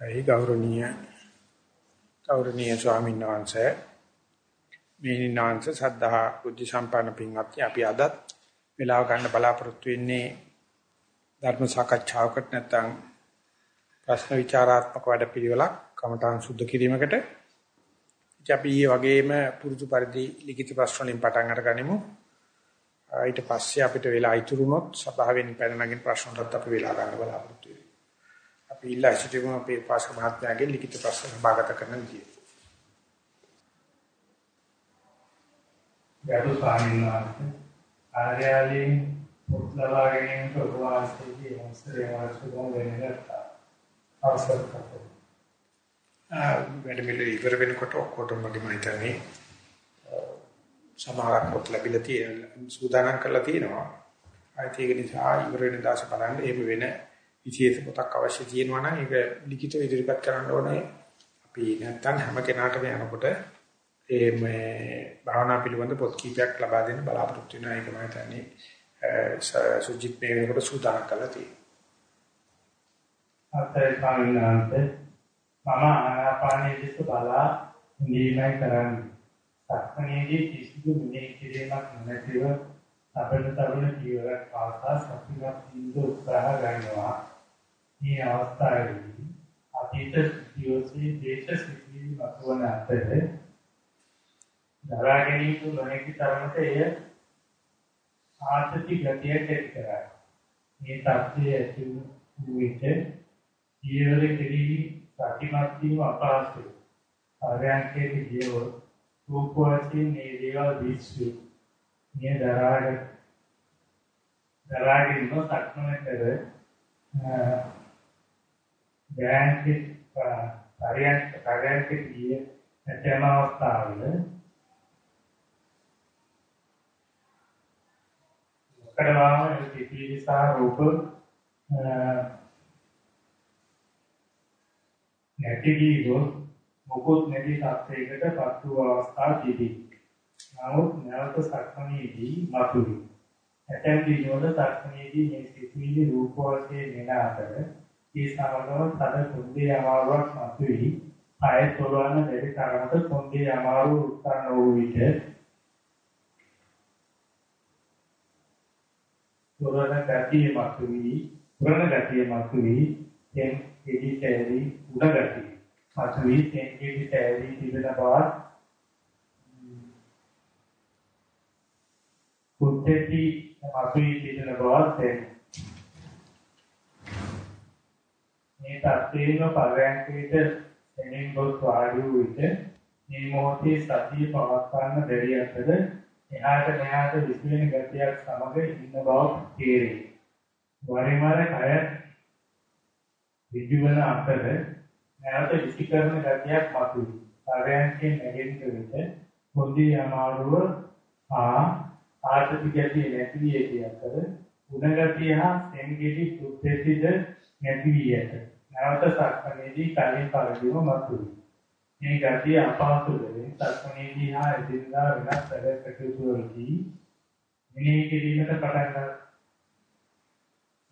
ඒ ගෞරවනීය ගෞරවනීය ස්වාමීන් වහන්සේ? මේනිනාංශ සද්ධා බුද්ධ සම්පන්න පින්වත්නි අපි අදත් වෙලාව ගන්න බලාපොරොත්තු වෙන්නේ ධර්ම සාකච්ඡාවකට නැත්නම් ප්‍රශ්න විචාරාත්මක වැඩපිළිවෙලක් කමඨාන් සුද්ධ කිරීමකට. අපි ඊයේ වගේම පුරුදු පරිදි ලිඛිත ප්‍රශ්න වලින් පටන් අරගනිමු. ඊට පස්සේ අපිට වෙලා ඉතුරුනොත් සභාවෙන් පැන නගින ප්‍රශ්න වලට අපි වෙලා ගන්න බලාපොරොත්තු වෙනවා අපි ඉල්ලා සිටිමු අපේ පාසක මහත්මයාගේ ලිඛිත ප්‍රශ්න සභාගත කරන විදිය. ගරු ස්වාමීන් වහන්සේ ආර්යාලයෙන් පොත් ලබා ගැනීමට ඔබ වහන්සේගේ අවසරය අවශ්‍යම වෙනකට අවසර කරනවා. වැඩ මිල ඉවර වෙනකොට ඔක්කොටම මම හිතන්නේ සමහරක් පොත් ලැබිලා තියෙන සූදානම් කරලා තියෙනවා. ආයිත් ඒක නිසා ඉවර වෙන දාස බලන්න එහෙම වෙන විශේෂ පොතක් අවශ්‍ය තියෙනවා නම් ඒක ලිඛිතව ඉදිරිපත් කරන්න ඕනේ. අපි නැත්තම් හැම කෙනාටම යනකොට ඒ මේ භාවනා පිළිබඳ පොත් කීපයක් ලබා දෙන්න බලාපොරොත්තු වෙනවා. ඒක මම හිතන්නේ සුජිත් මේ වෙනකොට සූදානම් කරලා තියෙනවා. අතේ කාණ්ඩාන්ත මම ආනාපානයේ දෙස බලා ඉඳීමයි කරන්නේ. සක්මණේදී කිසිදු මෙහෙය කිරීමක් නැතිව තබන තබන ජීවරක් පාසා සතිමත් ඉඳ උත්සාහ ගන්නවා. මේ අවස්ථාවේදී අතීත සිටියෝසේ දේශ සිටිවි මතුවන අතර දරා ගැනීම නොහැකි තරමට එය ආත්‍ති ගතියට ඇති කරයි. මේ தත්ත්වය ඇති වූ විට ජීවර කෙරෙහි සතිමත් වීම අපහසුයි. ආර්යංකයේ ජීව රූප වශයෙන් මේ දේවල් විශ්ව මේ දරාගෙන දරාගෙන සක්මන කර බෑන්කේ පරියන්ක පරියන්කේ ගිය නැතම අවස්ථාවල මොකදවාම පිපිලි සහ රූප නැති වී මොකොත් නැති තත්යකට පත් වූ අවස්ථා තිබේ. නමුත් නැවත සක්මණේදී මතුවේ. ඇතැම් දිනවල සක්මණේදී මේ සිතුවිලි රූප වශයෙන් එන අතර ඒ සමගම තද කුණ්ඩේ අමාරුවක් මතුවී ආය තොරවන දෙවි තරමට කුණ්ඩේ අමාරු උත්සන්න වූ විට තොරවන ගතිය මතුවී පුරණ ගතිය මතුවී තෙන් එදි කැරි උඩ ගතිය මතුවී තෙන් එදි කැරි තිබෙන බවත් කුත්තේටි මතුවී තිබෙන බවත් මේ තත්ත්වේම පරයන්කේට එනින් ගොස් වාඩි වූ විට මේ මොහොතේ සතිය පවත්වන්න බැරි අතර එහාට මෙහාට විසිරෙන ගතියක් සමග ඉන්න බව තේරේ. වරින් වර කය විජුවන අතර නැවත විසිකරන ගතියක් මතුවේ. පරයන්කේ නැගෙන්න විට පොඩි අමාරුව ආ ආර්ථික ගතිය නැති වී අතර ගුණගතිය හා සෙන්ගෙඩි සුත්තේතිද නැති වී ඇත. නැවත සක්මණේදී කලින් පරිදිම මතුවේ. මේ ගතිය අපහසු වෙමින් සක්මණේදී හා එදිනදා වෙනස් වැඩ කටයුතු වලදී මෙනෙහි කිරීමට පටන් ගන්න.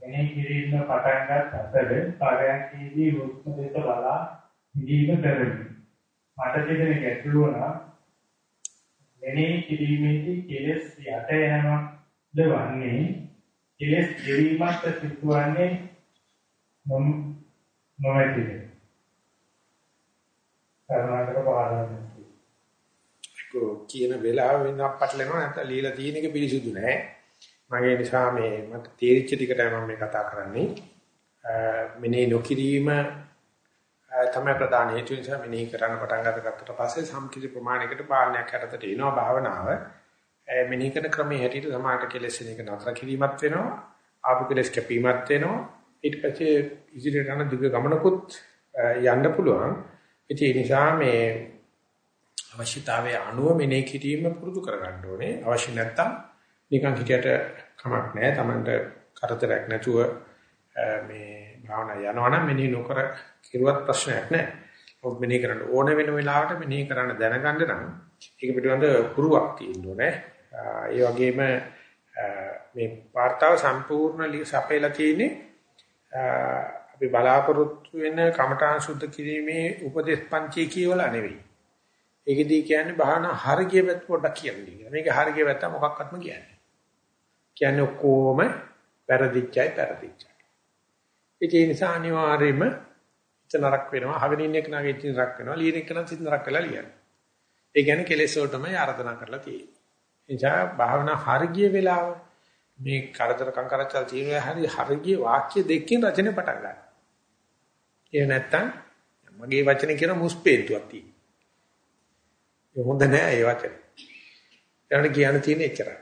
මෙනෙහි කිරීම පටන් ගත් අතර පරයන්කේදී හුස්ම දෙස බලා ඉදීම කරමි. මට තිබෙන ගැටලුව නම් මෙනෙහි කිරීමේදී කෙලස් යට යනවද වන්නේ කෙලස් ගෙවීමත් සිදුවන්නේ නොමැතිද කරුණාකර පාදන්න කියන වෙලාව වෙනක් පටලනවා නැත්නම් লীලා තියෙන එක පිළිසුදු නෑ. මගේ නිසා මේ මට තේරිච්ච ටිකටයි මම මේ කතා කරන්නේ. මෙනේ නොකිරීම තමයි ප්‍රධාන හේතුව නිසා මෙනෙහි කරන්න පටන් ගන්නකට පස්සේ සම්කිලි ප්‍රමාණයකට පාලනයක් යටතට එනවා භාවනාව. මෙනෙහි කරන ක්‍රමයේ හැටියට සමාහට කෙලෙස් එක නතර කිරීමත් වෙනවා ආපු කෙලෙස් කැපීමත් වෙනවා. ඊට පස්සේ ඉදිරියට යන දිග ගමනකුත් යන්න පුළුවන්. ඒ නිසා මේ අවශ්‍යතාවයේ අනුව මෙනෙහි කිරීම පුරුදු කරගන්න ඕනේ. අවශ්‍ය නැත්තම් නිකන් හිතයට කමක් නැහැ. Tamanට කරදරයක් නැතුව මේ භාවනා යනවනම් මෙනෙහි නොකර කිරුවත් ප්‍රශ්නයක් නැහැ. ඔබ මෙනෙහි කරන්න ඕන වෙන වෙලාවට මෙනෙහි කරන්න දැනගන්න නම් ඒක පිටවඳ හුරුවක් තියෙන්න ඕනේ. ඒ වගේම මේ වார்த்தාව සම්පූර්ණ සපයලා තියෙන්නේ අපි බලාපොරොත්තු වෙන කමඨාන් සුද්ධ කිරීමේ උපදේශ පන්තිය කියවලා නෙවෙයි. ඒකෙදී කියන්නේ භාවනා හරිය පැත්ත පොඩ්ඩක් කියන්නේ. මේක හරිය පැත්ත මොකක්වත්ම කියන්නේ. කියන්නේ ඔක්කොම පෙරදිච්චයි පෙරදිච්චයි. ඒ නිසා අනිවාර්යයෙන්ම ඉත නරක වෙනවා. අහගෙන ඉන්න එක නගේ ඉත නරක වෙනවා. ලියන එක නම් ඉත නරක වෙලා ලියන්නේ. ඒ කියන්නේ කෙලෙස් වලටමයි ආරාධනා කරලා තියෙන්නේ. ඒ නිසා භාවනා හරිය වෙලාව මේ කරදර කංකරචල් තියෙන හැරි හරිය වාක්‍ය දෙකකින් රචනය පටන් ගන්නවා. ඒ නැත්තම් මගේ වචනේ කියන මුස්පේන්තුවක් තියෙනවා. ඒ හොඳ නෑ ඒ වචනේ. ඒකට කියන්න තියෙන එච්චරයි.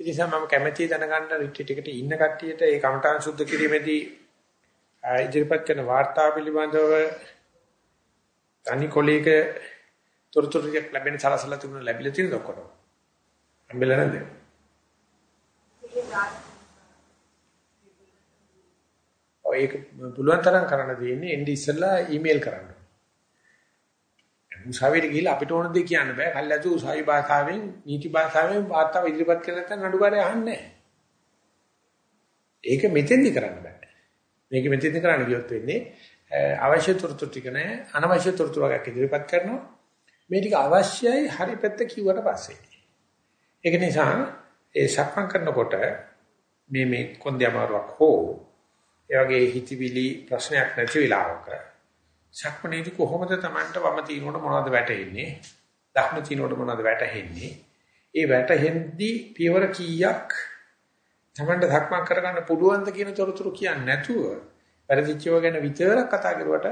ඒ නිසා මම කැමැති දැනගන්න රිට්‍රීට් එකට ඉන්න කට්ටියට ඒ කමඨාන් සුද්ධ කිරීමේදී ඉදිරිපත් කරන වාර්තා පිළිබඳව තනි කොලේක තොරතුරු ටික ලැබෙන සලසලා තිබුණ ලැබිලා තියෙනද ඔක්කොම? හම්බෙලා නැද්ද? ඔය ඒක පුළුවන් තරම් කරන්න තියෙන්නේ එන්නේ ඉස්සෙල්ලා ඊමේල් කරන්න. උසාවියට ගිහිල්ලා අපිට ඕන දේ කියන්න බෑ. කල්ලාතු උසාවි භාෂාවෙන් නීති භාෂාවෙන් වාර්තාව ඉදිරිපත් කරලා නැත්නම් නඩුකාරය අහන්නේ නැහැ. ඒක මෙතෙන්දි කරන්න බෑ. මේක මෙතෙන්දි කරන්න ගියොත් වෙන්නේ අවශ්‍ය තොරතුරු ටික නැහැ. අනවශ්‍ය තොරතුරු වර්ගයක් ඉදිරිපත් කරනවා. මේ ටික අවශ්‍යයි හරි පැත්ත කිව්වට පස්සේ. ඒක නිසා ඒ සක්මන් කරනකොට මේ මේ කොන්දේ අමාරුවක් හෝ ඒ වගේ හිතවිලි ප්‍රශ්නයක් නැති වෙලාවක සක්මනේදී කොහොමද Tamanට වම තිනකොට මොනවද වැටෙන්නේ? දකුණ තිනකොට මොනවද වැටෙන්නේ? ඒ වැටෙද්දී පියවර කීයක් Tamanට සක්මන් කරගන්න පුළුවන්ද කියන තොරතුරු කියන්නේ නැතුව පරිදිච්චව ගැන විතරක් කතා කරුවට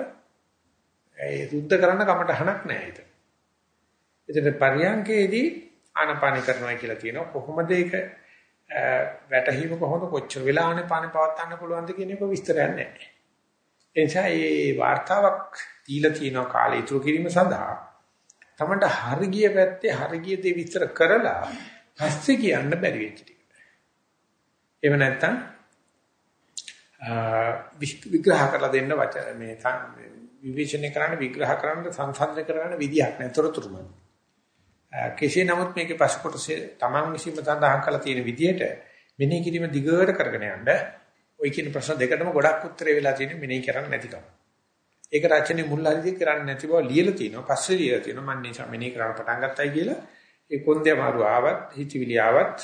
ඒ සුද්ධ කරන්න කමටහනක් නැහැ ඒක. එතන පරියන්කේදී ආනපාන කරනවා කියලා කියනවා කොහොමද ඒක වැටහිම කොහොමද කොච්චර වෙලා ආනපාන පවත් ගන්න පුළුවන්ද කියන එක විස්තරයක් නැහැ. ඒ නිසා මේ වார்த்தාවක් දීලා තියෙන කාලය ඉතුරු කිරීම සඳහා තමන්ට හරගිය පැත්තේ හරගිය දේ විස්තර කරලා පස්සේ කියන්න බැරි වෙච්ච ටික. එහෙම නැත්නම් විග්‍රහ කරලා දෙන්න වචන මේ විවේචනය කරන්න විග්‍රහ කරන්න සංසන්දනය කරන්න විදියක් නැහැ. තොරතුරු මත. කෙසේ නමුත් මේකේ පසුකොටසේ Taman විසින්ම සඳහන් කරලා තියෙන විදිහට මෙනෙහි කිරීම දිගට කරගෙන යන්න ওই කියන ප්‍රශ්න දෙකටම ගොඩක් උත්තරේ වෙලා තියෙන මෙනෙහි කරන්නේ නැතිකම. ඒක රචනයේ මුල් හරියට කරන්නේ නැති බව ලියලා තිනවා. පස්සේ ලියලා තිනවා මම නිසා මෙනෙහි කරන්න පටන් ගත්තයි කියලා. ඒ කොන්දේ අමාරු ආවත් හිතවිලි ආවත්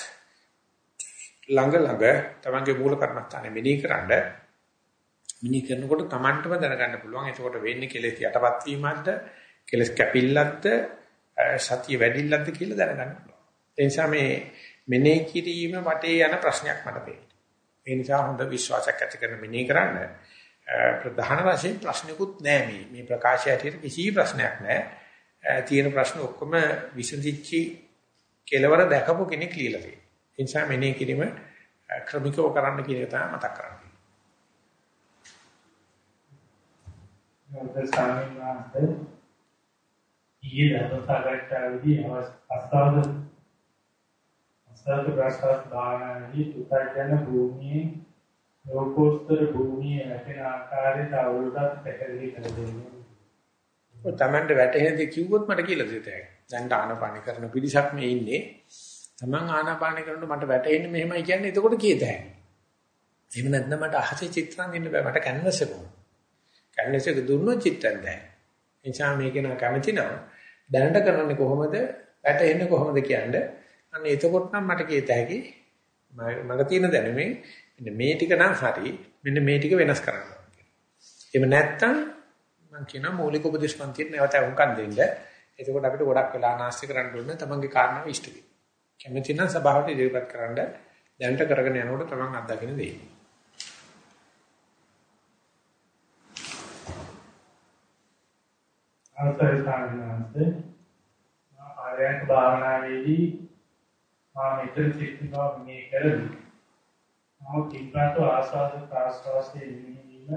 ළඟ ළඟ තමන්ගේ මූල කර්මස්ථානේ මෙනෙහි කරන්න මෙනෙහි කරනකොට තමන්ටම දැනගන්න පුළුවන්. එතකොට වෙන්නේ කෙලෙස් යටපත් වීමක්ද කෙලෙස් කැපිල්ලක්ද සතිය වැඩිල්ලක්ද කියලා දැනගන්න පුළුවන්. ඒ නිසා මේ මෙනෙහි කිරීම වටේ යන ප්‍රශ්නයක් මට පේනවා. ඒ නිසා හොඳ විශ්වාසයක් ඇති කරන මෙනෙහි කරන්න ප්‍රධාන වශයෙන් ප්‍රශ්නකුත් නැහැ මේ. මේ ප්‍රකාශය ඇටියට කිසි ප්‍රශ්නයක් නැහැ. තියෙන ප්‍රශ්න ඔක්කොම විසඳිච්චි කෙලවර දැකපු කෙනෙක් ලියලා තියෙනවා. ඒ නිසා මෙනෙහි කිරීම ක්‍රමිකව කරන්න කියන එක තමයි මතක් කරන්නේ. නෝතර ස්වාමීන් වහන්සේ ඊයේ ධර්ම සාකච්ඡාවේදී අස්තාවද අස්තාවද ප්‍රාස්තාව භාවනාවේදී පුතර්ජන භූමියේ ලෝකෝත්තර භූමියේ වැටෙන ආකාරයට අවුරුද්දක් පැහැදිලි කර දෙන්නේ. ඔය Tamanට වැටෙන දේ කිව්වොත් මට කියලා දෙතයි. දැන් ආනාපාන කරන පිරිසක් මේ ඉන්නේ. Taman ආනාපාන කරනකොට මට වැටෙන්නේ මෙහෙමයි කියන්නේ එතකොට කීයද හැන්නේ. එහෙම නැත්නම් මට අහසේ චිත්‍රම් දෙන්න බෑ මට කැන්වස් එක ඕන. කැන්වස් එක දුන්නොත් චිත්‍රම් දැන්. එනිසා මේක නා කැමති නම් දැනට කරන්නේ කොහොමද? වැටෙන්නේ කොහොමද කියන්නේ? අන්න එතකොට නම් මට කියත හැකි මට තියෙන දැනුමෙන් මෙන්න මේ ටික නම් හරි මෙන්න මේ ටික වෙනස් කරන්න. එහෙම නැත්තම් මම කියන මූලික උපදේශ පන්තියේ නැවත වුන්කන් දෙන්න. එතකොට අපිට ගොඩක් වෙලා නාස්ති කරන්න ඕනේ තමන්ගේ කාරණාව ඉෂ්ට වෙයි. කැමති නම් සභාවට ඉදිරිපත් කරන්න. දැනට කරගෙන යනකොට තමන් අත්දකින්න දෙයි. අවසරයි සාමිනාන්ත මා ආර්යයන්ක භාවනාවේදී මා මෙතන සිටිනවා මේ කරමි. මම කිම්ප්‍රාත ආස්වාද ප්‍රාස්වාසයේ නිවීම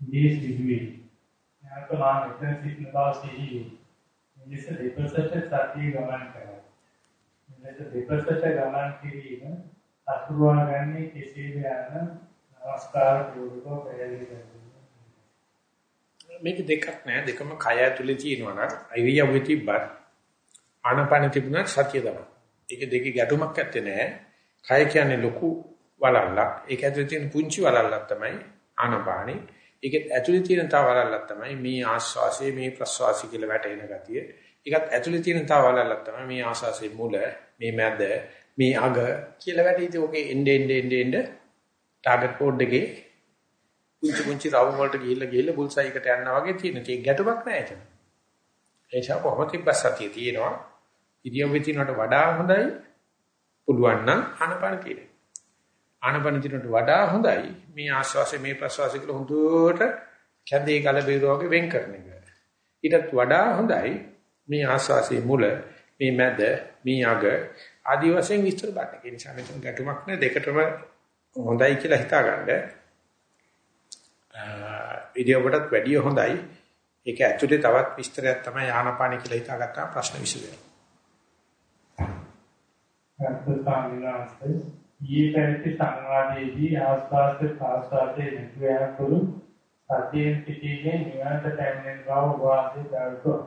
ඉදී සිදුවේ. නැවත මා මෙතන සිටින බව සිහියේ. මෙලෙස දෙපසට සතිය ගමන් කරා මෙලෙස දෙපසට ගමන් කිරීම අසුරවා ගන්නේ කෙසේද යන නමස්කාර පූර්වක පැහැදිලි කරනවා මේක දෙකක් නෑ දෙකම කය ඇතුලේ තියෙනවා නම් අයිරියවෙ තිබ්බත් ආනපන තිබුණත් සතිය තමයි. ඒක දෙකේ ගැටුමක් ඇත්තේ නෑ. කය කියන්නේ ලොකු වලල්ලක්. ඒක ඇතුලේ තියෙන පුංචි වලල්ලක් තමයි ආනපානි. ඒකෙත් ඇතුලේ තියෙන තව වලල්ලක් තමයි මේ ආස්වාසය මේ ප්‍රස්වාසය කියලා වැටෙන ගතිය. ඒකත් ඇතුලේ තියෙන තව වලල්ලක් තමයි මේ ආස්වාසයේ මුල, මේ මැද, මේ අග කියලා වැටීදී ඔකේ එnde end end end target code එකේ පුංචි පුංචි රවුම් වලට ගිහිල්ලා ගිහිල්ලා බුල්සයි එකට යනවා වගේ තියෙන. ඒක ගැටුමක් නෑ එතන. ඒ නිසා කොහොමද තිබ්බසතිය තියෙනවා. ඉරියව්වේ තියනට වඩා හොඳයි පුළුවන් නම් ආනපන තියෙනවා. ආනපන දිනට වඩා හොඳයි මේ ආශ්වාසය මේ ප්‍රශ්වාසය කියලා හොඳට කැඳේ ගල බේරුව වගේ වෙන් කරන එක. ඊටත් වඩා හොඳයි මේ ආශ්වාසයේ මුල මේ මැද මේ අග ආදි වශයෙන් විස්තර ගන්න. ඒ නිසා මෙතන ගැටුමක් නෑ දෙකටම හොඳයි කියලා හිතාගන්න. ඉදියවටත් වැඩිය හොඳයි. ඒක ඇතුලේ තවත් විස්තරයක් තමයි ආනපාන කියලා හිතාගත්තා ප්‍රශ්න විසඳෙනවා. අර්ථ ඊයේ පැවති සංවාදයේදී ආස්වාද ප්‍රාස්වාදයේ නැති යනතුරු සතියෙන් සිටීමේ නිවනට පැමිණෙන බව වාසේ දරුකෝ.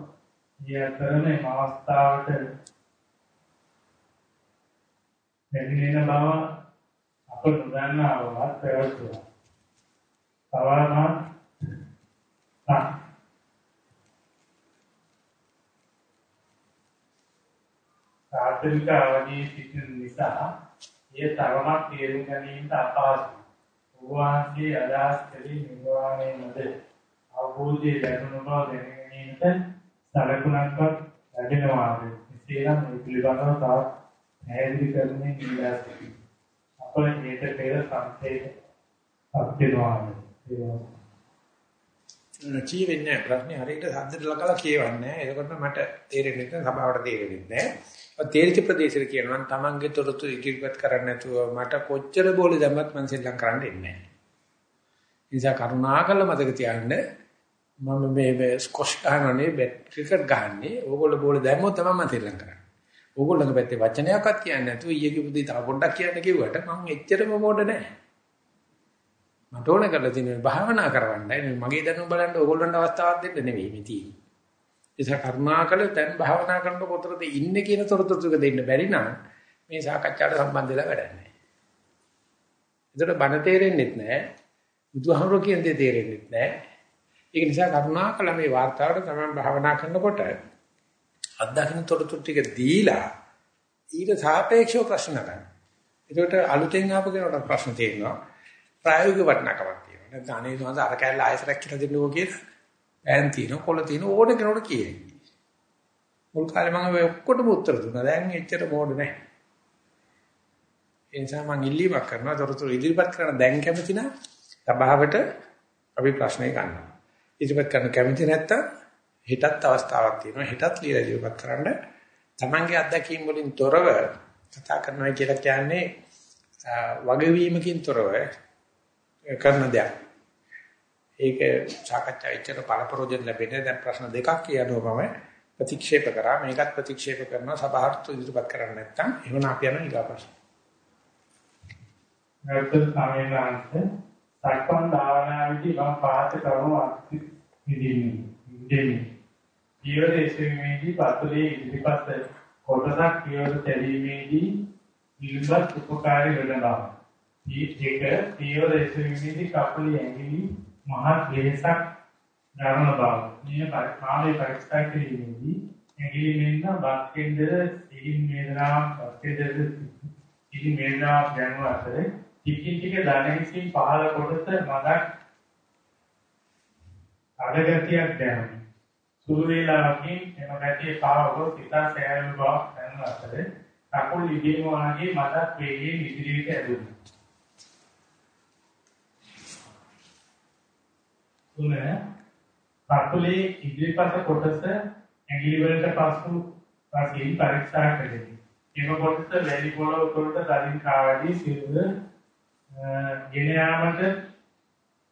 ඊය කරන අවස්ථාවට පැමිණෙන බව අප නොදන්නාවක් පැවතුවා. තවම ප්‍රාථමික අවධියේ සිටින නිසා ඒ තරමක් තේරුම් ගැනීමට අපහසුයි. උන්වහන්සේ අදහස් කළේ නිර්වාණය මත අවබෝධයේ ලැබුණ බව දැන ගැනීමට සලකුණක්වත් ලැබෙනවාද? එසේනම් මේ පිළිබඳව තවත් පැහැදිලි කරන්නේ නිලාසකි. අප මේක පෙර සංකේත අත්දෙනවාද? නැචී වෙන්නේ ප්‍රශ්නේ හරියට සද්දට ලකලා කියවන්නේ නැහැ. එතකොට මට තේරෙන්නේ නැහැ සභාවට තේරෙන්නේ නැහැ. තේරිච්ච ප්‍රදේශෙට කියනවා නම් Tamange තොරතුරු ඉදිරිපත් කරන්න නැතුව මට කොච්චර බෝලේ දැම්මත් මම සෙල්ලම් කරන්න එන්නේ නැහැ. නිසා කරුණාකරලා මතක තියාගන්න මම මේ ස්කොෂ් ගන්නනේ බැට් ක්‍රිකට් ගහන්නේ ඕගොල්ලෝ බෝලේ දැම්මොත් තමයි මම සෙල්ලම් කරන්නේ. ඕගොල්ලෝගේ පැත්තේ වචනයක්වත් කියන්නේ නැතුව ඊයේ කිව්වදී තව පොඩ්ඩක් කියන්න කිව්වට මම එච්චරම මොඩ නැහැ. මට ඕන කරලා තියෙන භාවනා කරවන්නයි මගේ දැනුම බලන්න ඕගොල්ලන්ට අවස්ථාවක් දෙන්න නෙවෙයි මේ තියෙන්නේ. ඒස කර්මාකල දැන් භාවනා කරන කොතරද ඉන්නේ කියන තොරතුරු දෙන්න බැරි නම් මේ සාකච්ඡාට සම්බන්ධ වෙලා වැඩක් නැහැ. ඒතර බණ තේරෙන්නෙත් නැහැ. බුදුහමරෝ කියන දේ තේරෙන්නෙත් නැහැ. ඒක නිසා කරුණාකර මේ වார்த்தාවට තමයි භාවනා කරනකොට අත්දකින්න තොරතුරු ටික දීලා ඊට සාපේක්ෂව ප්‍රශ්න කරන්න. ඒකට අලුතෙන් ආපු කෙනාට ප්‍රශ්න තියෙනවා. ප්‍රායෝගික වටිනාකමක් තියෙනවා. නැත්නම් අනේ සමහර අර කැල්ල ආයතරක් කියලා දෙන්නකෝ කියලා ඈන් තියෙන කොළ තියෙන ඕන කෙනෙකුට කියයි. මුල් කාලේ මම ඔය ඔක්කොටම උත්තර දුන්නා. දැන් එච්චර මොඩ නැහැ. ඒ නිසා මම ඉල්ලීමක් කරනවා. තොරතුරු ඉදිරිපත් කරන දැන් කැමති නම් සභාවට අපි ප්‍රශ්නේ ගන්නවා. ඉදිරිපත් කරන්න කැමති නැත්තම් හෙටත් අවස්ථාවක් තියෙනවා. හෙටත් ලියලා ඉදිරිපත් කරන්න. Tamange අත්දැකීම් වලින් තොරව කතා කරනවා කියලා කියන්නේ වගවීමකින් තොරව කරන දෙයක්. ඒක සාකච්ඡා ඉච්චර පළපරෝජන ලැබෙන්නේ දැන් ප්‍රශ්න දෙකක් කියනවා මම ප්‍රතික්ෂේප කරා මේකත් ප්‍රතික්ෂේප කරනවා සභාවට ඉදිරිපත් කරන්නේ නැත්නම් එහෙනම් අපි යනවා ඊගා ප්‍රශ්න. නැවත සමයනාන්ත සක්මන් භාවනාවේදී මම පාත කරනු අත්විඳින්නේ. ඉඳෙන්නේ. ජීවිත එසවීමේදී පතුලේ ඉදිරිපත් කොටසක් කියවල තැබීමේදී නිලුඹත් උපකාරී වෙනවා. ඒක පියවර එසවීමේදී කකුලේ ඇඟිලි මහත් වෙහසක් දරන බව. මේ කාලේ පරික්ෂා කිරීමේදී ඇඟිලි මෙන්න බක්කෙන්දර සිහින් වේදනාවක් බක්කෙන්දර සිහින් වේදනාවක් දැනුව අතර ටිකින් ටික දැනෙමින් පහළ කොටස මදක් අඩගතියක් දැනුනි. සුළු වේලාවකින් එම ගැටිය පාවව සිතා සෑහළු බවක් දැනුන අතර කකුල් ඉදීම වාගේ මදක් වේගයෙන් ඉදිරියට ඇදුණා. තුන කකුලේ ඉදිරිපස කොටස ඇඟිලි වලට පසු පසින් පරීක්ෂා කෙරේ. එම කොටස වැලි පොළොව උඩට දරින් කාවදී සිරුර ගෙන යාමට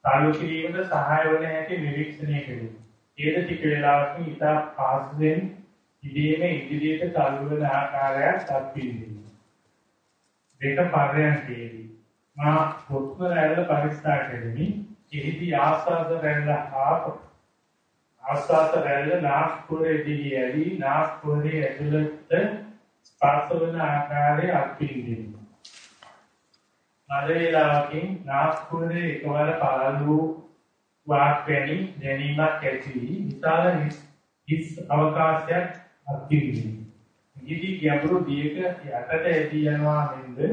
සාලු කිරීමට සහාය වන හැටි නිරීක්ෂණය කෙරේ. ඒද ටික වේලාවකින් ඉතා පාසුවෙන් ඉදීම ඉදිරියට ચાલු වෙන ආකාරයක් අත්විඳින්න. දෙක පරයන්කේදී මා හුස්ම රැල්ල පරීක්ෂා කෙරෙමි. එහිදී ආස්වාද රැල්ල ආප ආස්වාද රැල්ල නාස්පුරේදී ඇලි නාස්පුරේ ඇතුළත ස්පර්ශ වන ආකාරය අත්විඳින්න. මද වේලාවකින් නාස්පුරේ එකවර පළලු වාක්‍යනි දැනීමක් ඇති විශාල හිස් අවකාශයක් අත්විඳින. ඉදි ගැඹුරු දියක යටට ඇදී යනවා මෙන්ද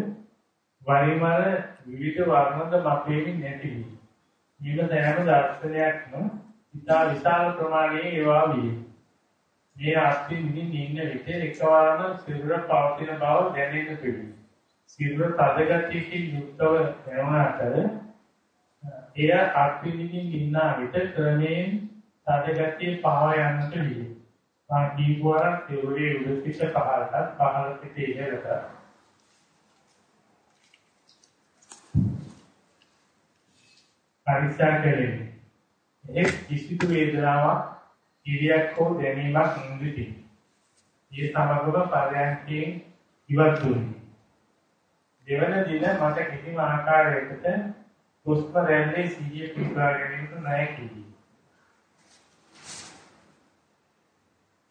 වරිමර විවිධ වර්ණද මපෙමින් නැති වී. මේක සෑම දර්ශනයක්ම ඉතා විශාල ප්‍රමාණයේ ඒවා විය. මේ අත්විඳින්න ඉන්න විට එකවරම සිරුර පවතින බව දැනෙන්න පිළි. සිරුර තදගතියකින් යුක්තව යනවාට එය අත්විඳින්න ඉන්න විට ක්‍රමයෙන් තදගතිය පහව යන්නට විය. මා දීපවරක් සිරුරේ උඩ සිට පහළට පහළ සිට ඉහළට පරික්ෂා කෙරෙන්නේ. එක් කිසිදු වේදනාවක් ඉරියක් හෝ දැනීමක් නොදෙති. ඒ සමගම පරයන්කේ ඉවත් වුණි. දෙවන දින මට කිසිම ආකාරයකට පුස්ප රැල්ලේ සිහිය පිටවා ගැනීමට නැහැකි.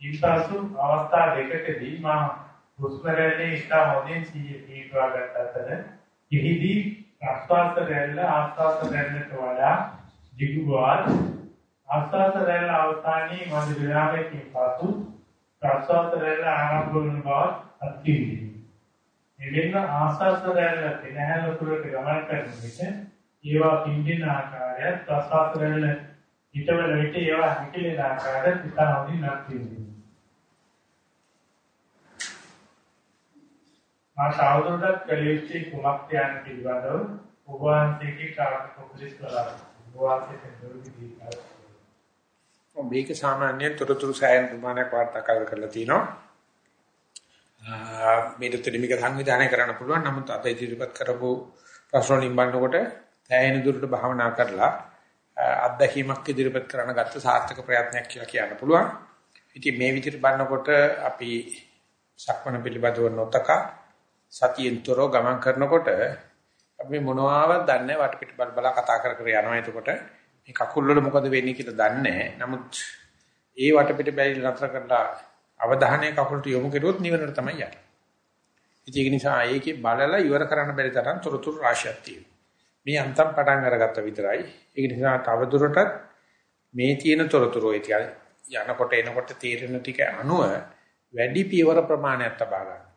ඉන්පසු අවස්ථා දෙකකදී මා පුස්ප රැල්ලේ ඉස්හා හොඳින් සිහිය පිටවා ගත් අතර එහිදී ප්‍රස්වාස රැල්ල ආස්වාස රැල්ලට වඩා දිගු බවත් ආස්වාද රැල්ල අවසානයේ මධ්‍ය විරාමයකින් පසු ප්‍රස්වාද රැල්ල ආරම්භ වන බව අත්විඳිමි. එමෙන්න ආස්වාද රැල්ල පෙනහැල තුරට ගමන් කරන විට ඒවා පිම්බෙන ආකාරය ප්‍රස්වාද රැල්ල හිතවල විට ඒවා හිතෙන ආකාරය සිතාවදී නැතිවෙනවා. මා සාවුරුද්දක් කලියුච්චි කුමක් යන පිළිබඳව ඔබ වහන්සේගේ කාර්ය උපදෙස් කළා. ඔබ වහන්සේට දොරටු දීලා මේක සාමාන්‍යයෙන් තොරතුරු සෑයන ප්‍රමාණයක් වාර්තා කරලා තිනවා. මේකට දෙමික සංවිධානය කරන්න පුළුවන්. නමුත් අද ඉදිරිපත් කරපු ප්‍රශ්න වලින් බලනකොට සෑයන දුරට භාවනා කරලා අත්දැකීමක් ඉදිරිපත් කරන්න ගත්ත සාර්ථක ප්‍රයත්නයක් කියලා කියන්න පුළුවන්. ඉතින් මේ විදිහට බලනකොට අපි සක්මණ පිළිබඳව නොතක සතියෙන්තරෝ ගමන් කරනකොට අපි මොනවාවත් දන්නේ වටපිට බල බල කතා කර කර යනවා. එතකොට මේ කකුල් වල මොකද වෙන්නේ කියලා දන්නේ නමුත් ඒ වටපිට බැරි නතර කරලා අවධානය කකුලට යොමු කරුවොත් නිවනට තමයි යන්නේ. ඒක නිසා ඒකේ බලලා ඉවර කරන්න බැරි තරම් තොරතුරු රාශියක් තියෙනවා. මේ අන්තම් පටන් අරගත්ත විතරයි. ඒක නිසා තවදුරටත් මේ තියෙන තොරතුරු ඒ යනකොට එනකොට තීරණ ටික අනුව වැඩි පියවර ප්‍රමාණයක් තබා ගන්න.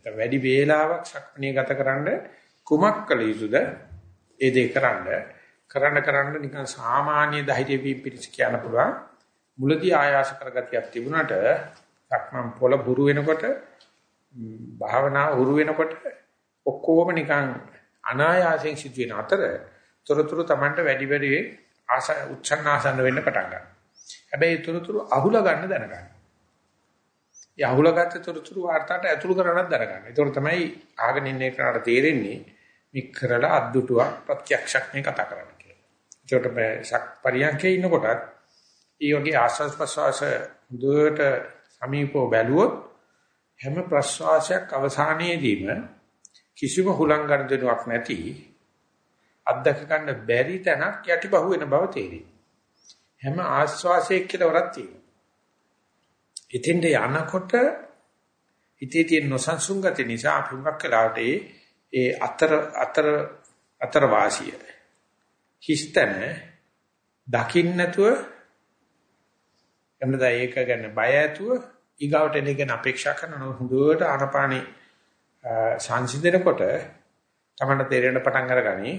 නැත්නම් වැඩි වේලාවක් සක්මණේ ගතකරනද කුමක් කළ යුතුද? ඒ දෙක කරන්නේ කරන්න කරන්න නිකන් සාමාන්‍ය ධෛර්ය පිපිරිස කියන්න පුළුවන්. මුලදී ආයාස කරගතියක් තිබුණාට සක්මන් පොළ බුරු වෙනකොට භාවනා උරු වෙනකොට ඔක්කොම නිකන් අනායාසයෙන් සිදුවෙන අතර තොරතුරු Tamanට වැඩි වැඩි ආස උච්චන්න ආසන්න වෙන්න පටන් ගන්නවා. හැබැයි තොරතුරු අහුල ගන්න දැනගන්න. ඒ අහුලගත්ත තොරතුරු වාර්තාවට ඇතුළු කරන්නත් දැනගන්න. ඒතකොට තමයි ආගෙන ඉන්න එකට තේරෙන්නේ මේ කරලා අද්දුටුවක් ප්‍රත්‍යක්ෂක් මේ කතා කරන්නේ. ඒකට මේ ශක් පරියන්කේ ඉන්නකොටත් ඒ වගේ ආස්වාද ප්‍රසවාස දුවට සමීපව බැලුවොත් හැම ප්‍රශ්වාසයක් අවසානයේදීම කිසිම හුලං ගන්නවක් නැති අත්දක ගන්න බැරි තැනක් යටිබහුව වෙන බව තේරෙයි. හැම ආස්වාසයක් කියලා වරක් තියෙනවා. ඉතින්ද යනකොට හිතේ තියෙන නොසන්සුන් ගති නිසා අපි හුඟක් වෙලාවට ඒ අතර අතර අතර වාසිය හිස්තන දකින්න නැතුව එන්නදා ඒක ගැන බය ඇතුව ඊගාවට එන එක අපේක්ෂා කරන හොඳට ආනපානි සංසිඳනකොට තමයි තේරෙන පටන් අරගනි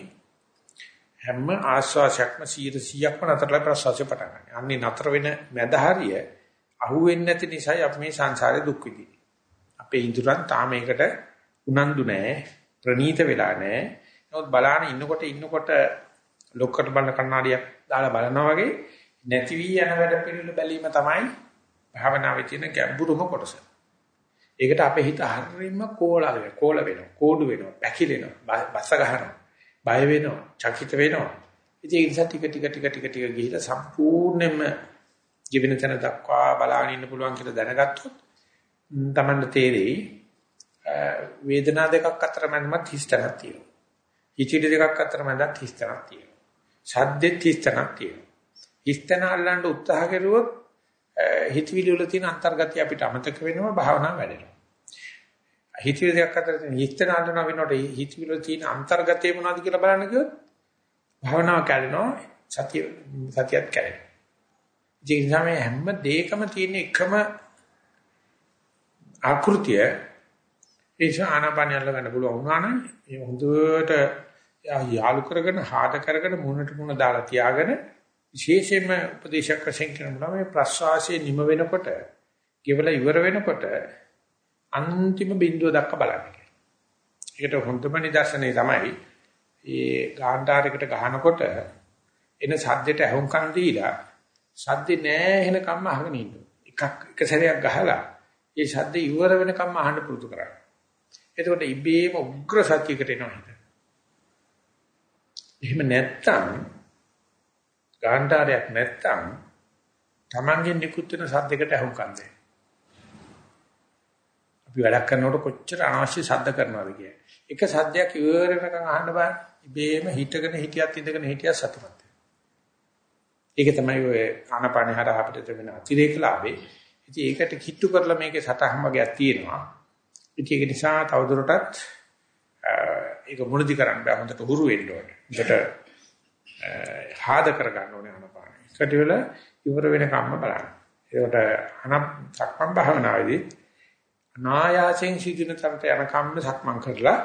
හැම ආශ්වාසයක්ම 100%ක්ම නතරලා ප්‍රශ්වාසය පටන් ගන්න. අන්නේ නතර වෙන මැද හරිය අහුවෙන්නේ නැති නිසායි අපි මේ සංසාරේ දුක් විඳින්නේ. අපේ ඉඳුරන් තාම ඒකට උනන්දු නැහැ, ප්‍රනීත වෙලා නැහැ. නමුත් බලාන ඉන්නකොට ඉන්නකොට ලොක්කට බලන කණ්ණාඩියක් දාලා බලනවා වගේ නැති වී යන වැඩ පිළිවෙල බැලීම තමයි භාවනාවේ තියෙන ගැඹුරුම කොටස. ඒකට අපේ හිත හරියම කෝලා වෙනවා, කෝල වෙනවා, කෝඩු වෙනවා, පැකිලෙනවා, බස්ස ගන්නවා, බය වෙනවා, චකිත වෙනවා. ඉතින් ඒ නිසා ටික ටික ටික ටික ටික ගිහිලා සම්පූර්ණයෙන්ම ජීවිත තැන දක්වා බලාගෙන ඉන්න පුළුවන් කියලා දැනගත්තොත් තමන්න තේරෙයි වේදනා දෙකක් අතර මැදමත් හිස්තනක් තියෙනවා. හිචිලි දෙකක් අතර මැදත් හිස්තනක් තියෙනවා. සද්දෙත් හිස්තනක් තියෙනවා. හිස්තන අල්ලන්න උත්සාහ කරුවොත් හිතවිලි වල තියෙන අන්තර්ගතය අපිට අමතක වෙනවා භාවනාව වැඩෙනවා. හිතවිලි දෙකක් අතර තියෙන හිස්තන අල්ලන වෙනකොට හිතවිලි වල තියෙන අන්තර්ගතය මොනවද කියලා බලන්න කිව්වොත් භාවනාව කැඩෙනවා. සතිය සතියත් කැරේ. ඒ නිසා මේ හැම දෙයකම තියෙන එකම ආකෘතිය ඒ ආනාපානිය අල්ල ගන්න පුළුවන් වුණා නම් මේ හොඳට යාලු කරගෙන හාද කරගෙන මුණට මුණ දාලා තියාගෙන විශේෂයෙන්ම උපදේශක වශයෙන් කරනවා මේ ප්‍රස්වාසයේ නිම වෙනකොට කෙවල ඉවර වෙනකොට අන්තිම බිඳුව දක්වා බලන්න. ඒකට හොඳම නිදර්ශනය තමයි ඒ ගාන්ටාරයකට ගහනකොට එන සද්දෙට අහුම්කම් දීලා සද්දේ නෑ එන කම්ම අහගෙන ඉන්න. එකක් එක සැරයක් ගහලා ඒ සද්ද ඉවර වෙනකම්ම අහන්න පුරුදු කරන්න. එතකොට ඉබේම උග්‍ර සත්‍යයකට එනවා හිත. එහෙම නැත්තම් ගාන්ටාරයක් නැත්තම් Tamangen නිකුත් වෙන සද්දයකට අහුම්කම් දෙන්න. අපි වැඩක් කරනකොට කොච්චර අනවශ්‍ය ශබ්ද කරනවද කියන්නේ. එක සද්දයක් ඉවර වෙනකන් අහන්න බෑ. ඉබේම හිටගෙන හිටියත් ඉඳගෙන හිටියත් සතුටුමත්. ඒක තමයි ඔය ආනපානේ හරහා අපිට වෙන අතිරේක ලාභේ. ඉතින් ඒකට කිට්ටු කරලා මේකේ සතහන් වගේක් තියෙනවා. ඉතින් ඒක නිසා තවදුරටත් ඒක මුලදි කරන්න බෑ හොඳට හුරු වෙන්න ඕනේ. හොඳට හාද කරගන්න ඕනේ ආනපානේ. ඒකට වෙල ඉවර වෙන කම්ම බලන්න. ඒකට අනප් සක්මන් භාවනාවේදී අනායාසයෙන් සිදුන තරට යන කම්ම සක්මන් කරලා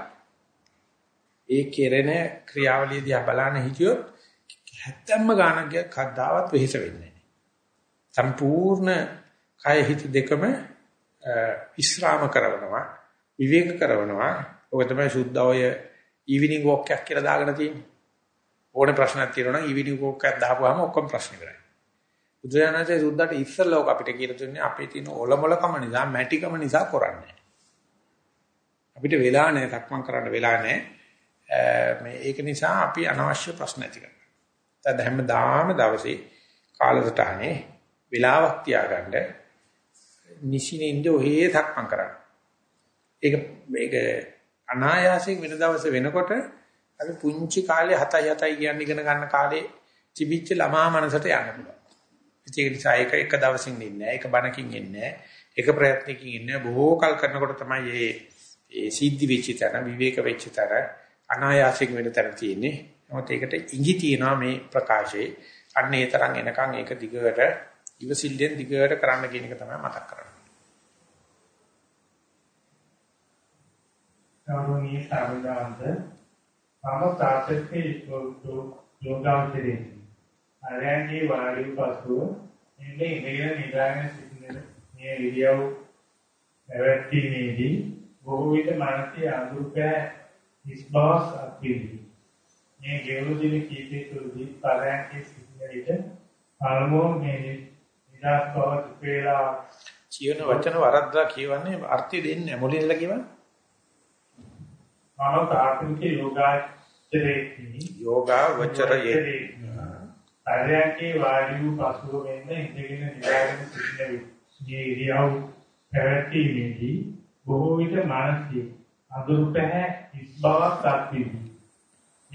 ඒ කෙරෙන ක්‍රියාවලිය දිහා බලන්න හිටියොත් හැත්තම්ම ගානක් ගිය කද්දාවත් වෙහෙස වෙන්නේ නැහැ. සම්පූර්ණ කය හිත දෙකම විස්්‍රාම කරනවා විවේක කරනවා. ඔක තමයි සුද්ධ ඔය ඊවිනිං වොක් එකක් කියලා දාගෙන තියෙන්නේ. ඕනේ ප්‍රශ්නයක් තියෙනවා නම් ඊවිනිං වොක් එකක් දාපුවාම ඔක්කොම ප්‍රශ්න ඉවරයි. බුදුරජාණන්සේ සුද්ධට ඉස්සෙල්ලා ඔක අපිට කියලා දුන්නේ අපේ තියෙන ඔලොමලකම නිසා මැටිකම නිසා කරන්නේ. අපිට වෙලා නැහැ තක්මන් කරන්න වෙලා නැහැ. මේ ඒක නිසා අපි අනවශ්‍ය ප්‍රශ්න ඇති කරනවා. තද හැමදාම දවසේ කාලසටහනේ වෙලාවක් තියාගන්න නිසිනින්ද ඔහේ තක්මන් කරන්න. ඒක මේක අනායාසයෙන් වෙන දවස වෙනකොට අපි පුංචි කාලේ 7යි 7යි කියන්නේ ඉගෙන ගන්න කාලේ තිබිච්ච ළමා මනසට යන්න පුළුවන්. ඒක නිසා ඒක එක දවසින් ඉන්නේ නැහැ. ඒක බණකින් ඉන්නේ නැහැ. එක ප්‍රයත්නකින් ඉන්නේ බොහෝ කල් කරනකොට තමයි මේ ඒ සිද්ධි වෙච්ච තැන විවේක වෙච්ච තැන අනායාසයෙන් වෙන තැන තියෙන්නේ. නමුත් ඒකට ඉඟි තියනවා මේ ප්‍රකාශයේ. අන්න ඒ තරම් එනකන් ඒක දිගට ඉවසිල්ලෙන් දිගට කරන්න කියන එක තමයි මතක් කරන්නේ. ගෞරවනීය සාමදාන්ත මම තාක්ෂිකේ යෝගාවචරයේ ආරයන්ගේ වාඩි පසුව එන්නේ ඉගෙන නිදාගෙන සිටින මේ ඉරියව් පැවැත්ීමේදී බොහෝ විට මානසික අඳුරපෑ ඉස්බස් අත්විඳි මේ ගෙවුණු දින කීපය තුළදී පරයන්කේ සිටින විට පළමුව මේ නිදාස් බව දුකේලා කියන වචන වරද්දා කියවන්නේ අර්ථය දෙන්නේ මුලින්දලා කියවන්නේ? මම ප්‍රාථමික යෝගාචරයේ යෝගා වචරයේ පරයන්කේ වාඩි වූ පසුව වෙන්න ඉඳගෙන නිදාගෙන සිටින විට මේ ඉරියව් පැවැත්ීමේදී බොහෝ විට මානසික අඳුරු පැහැ ඉස් බවක් අත්විඳි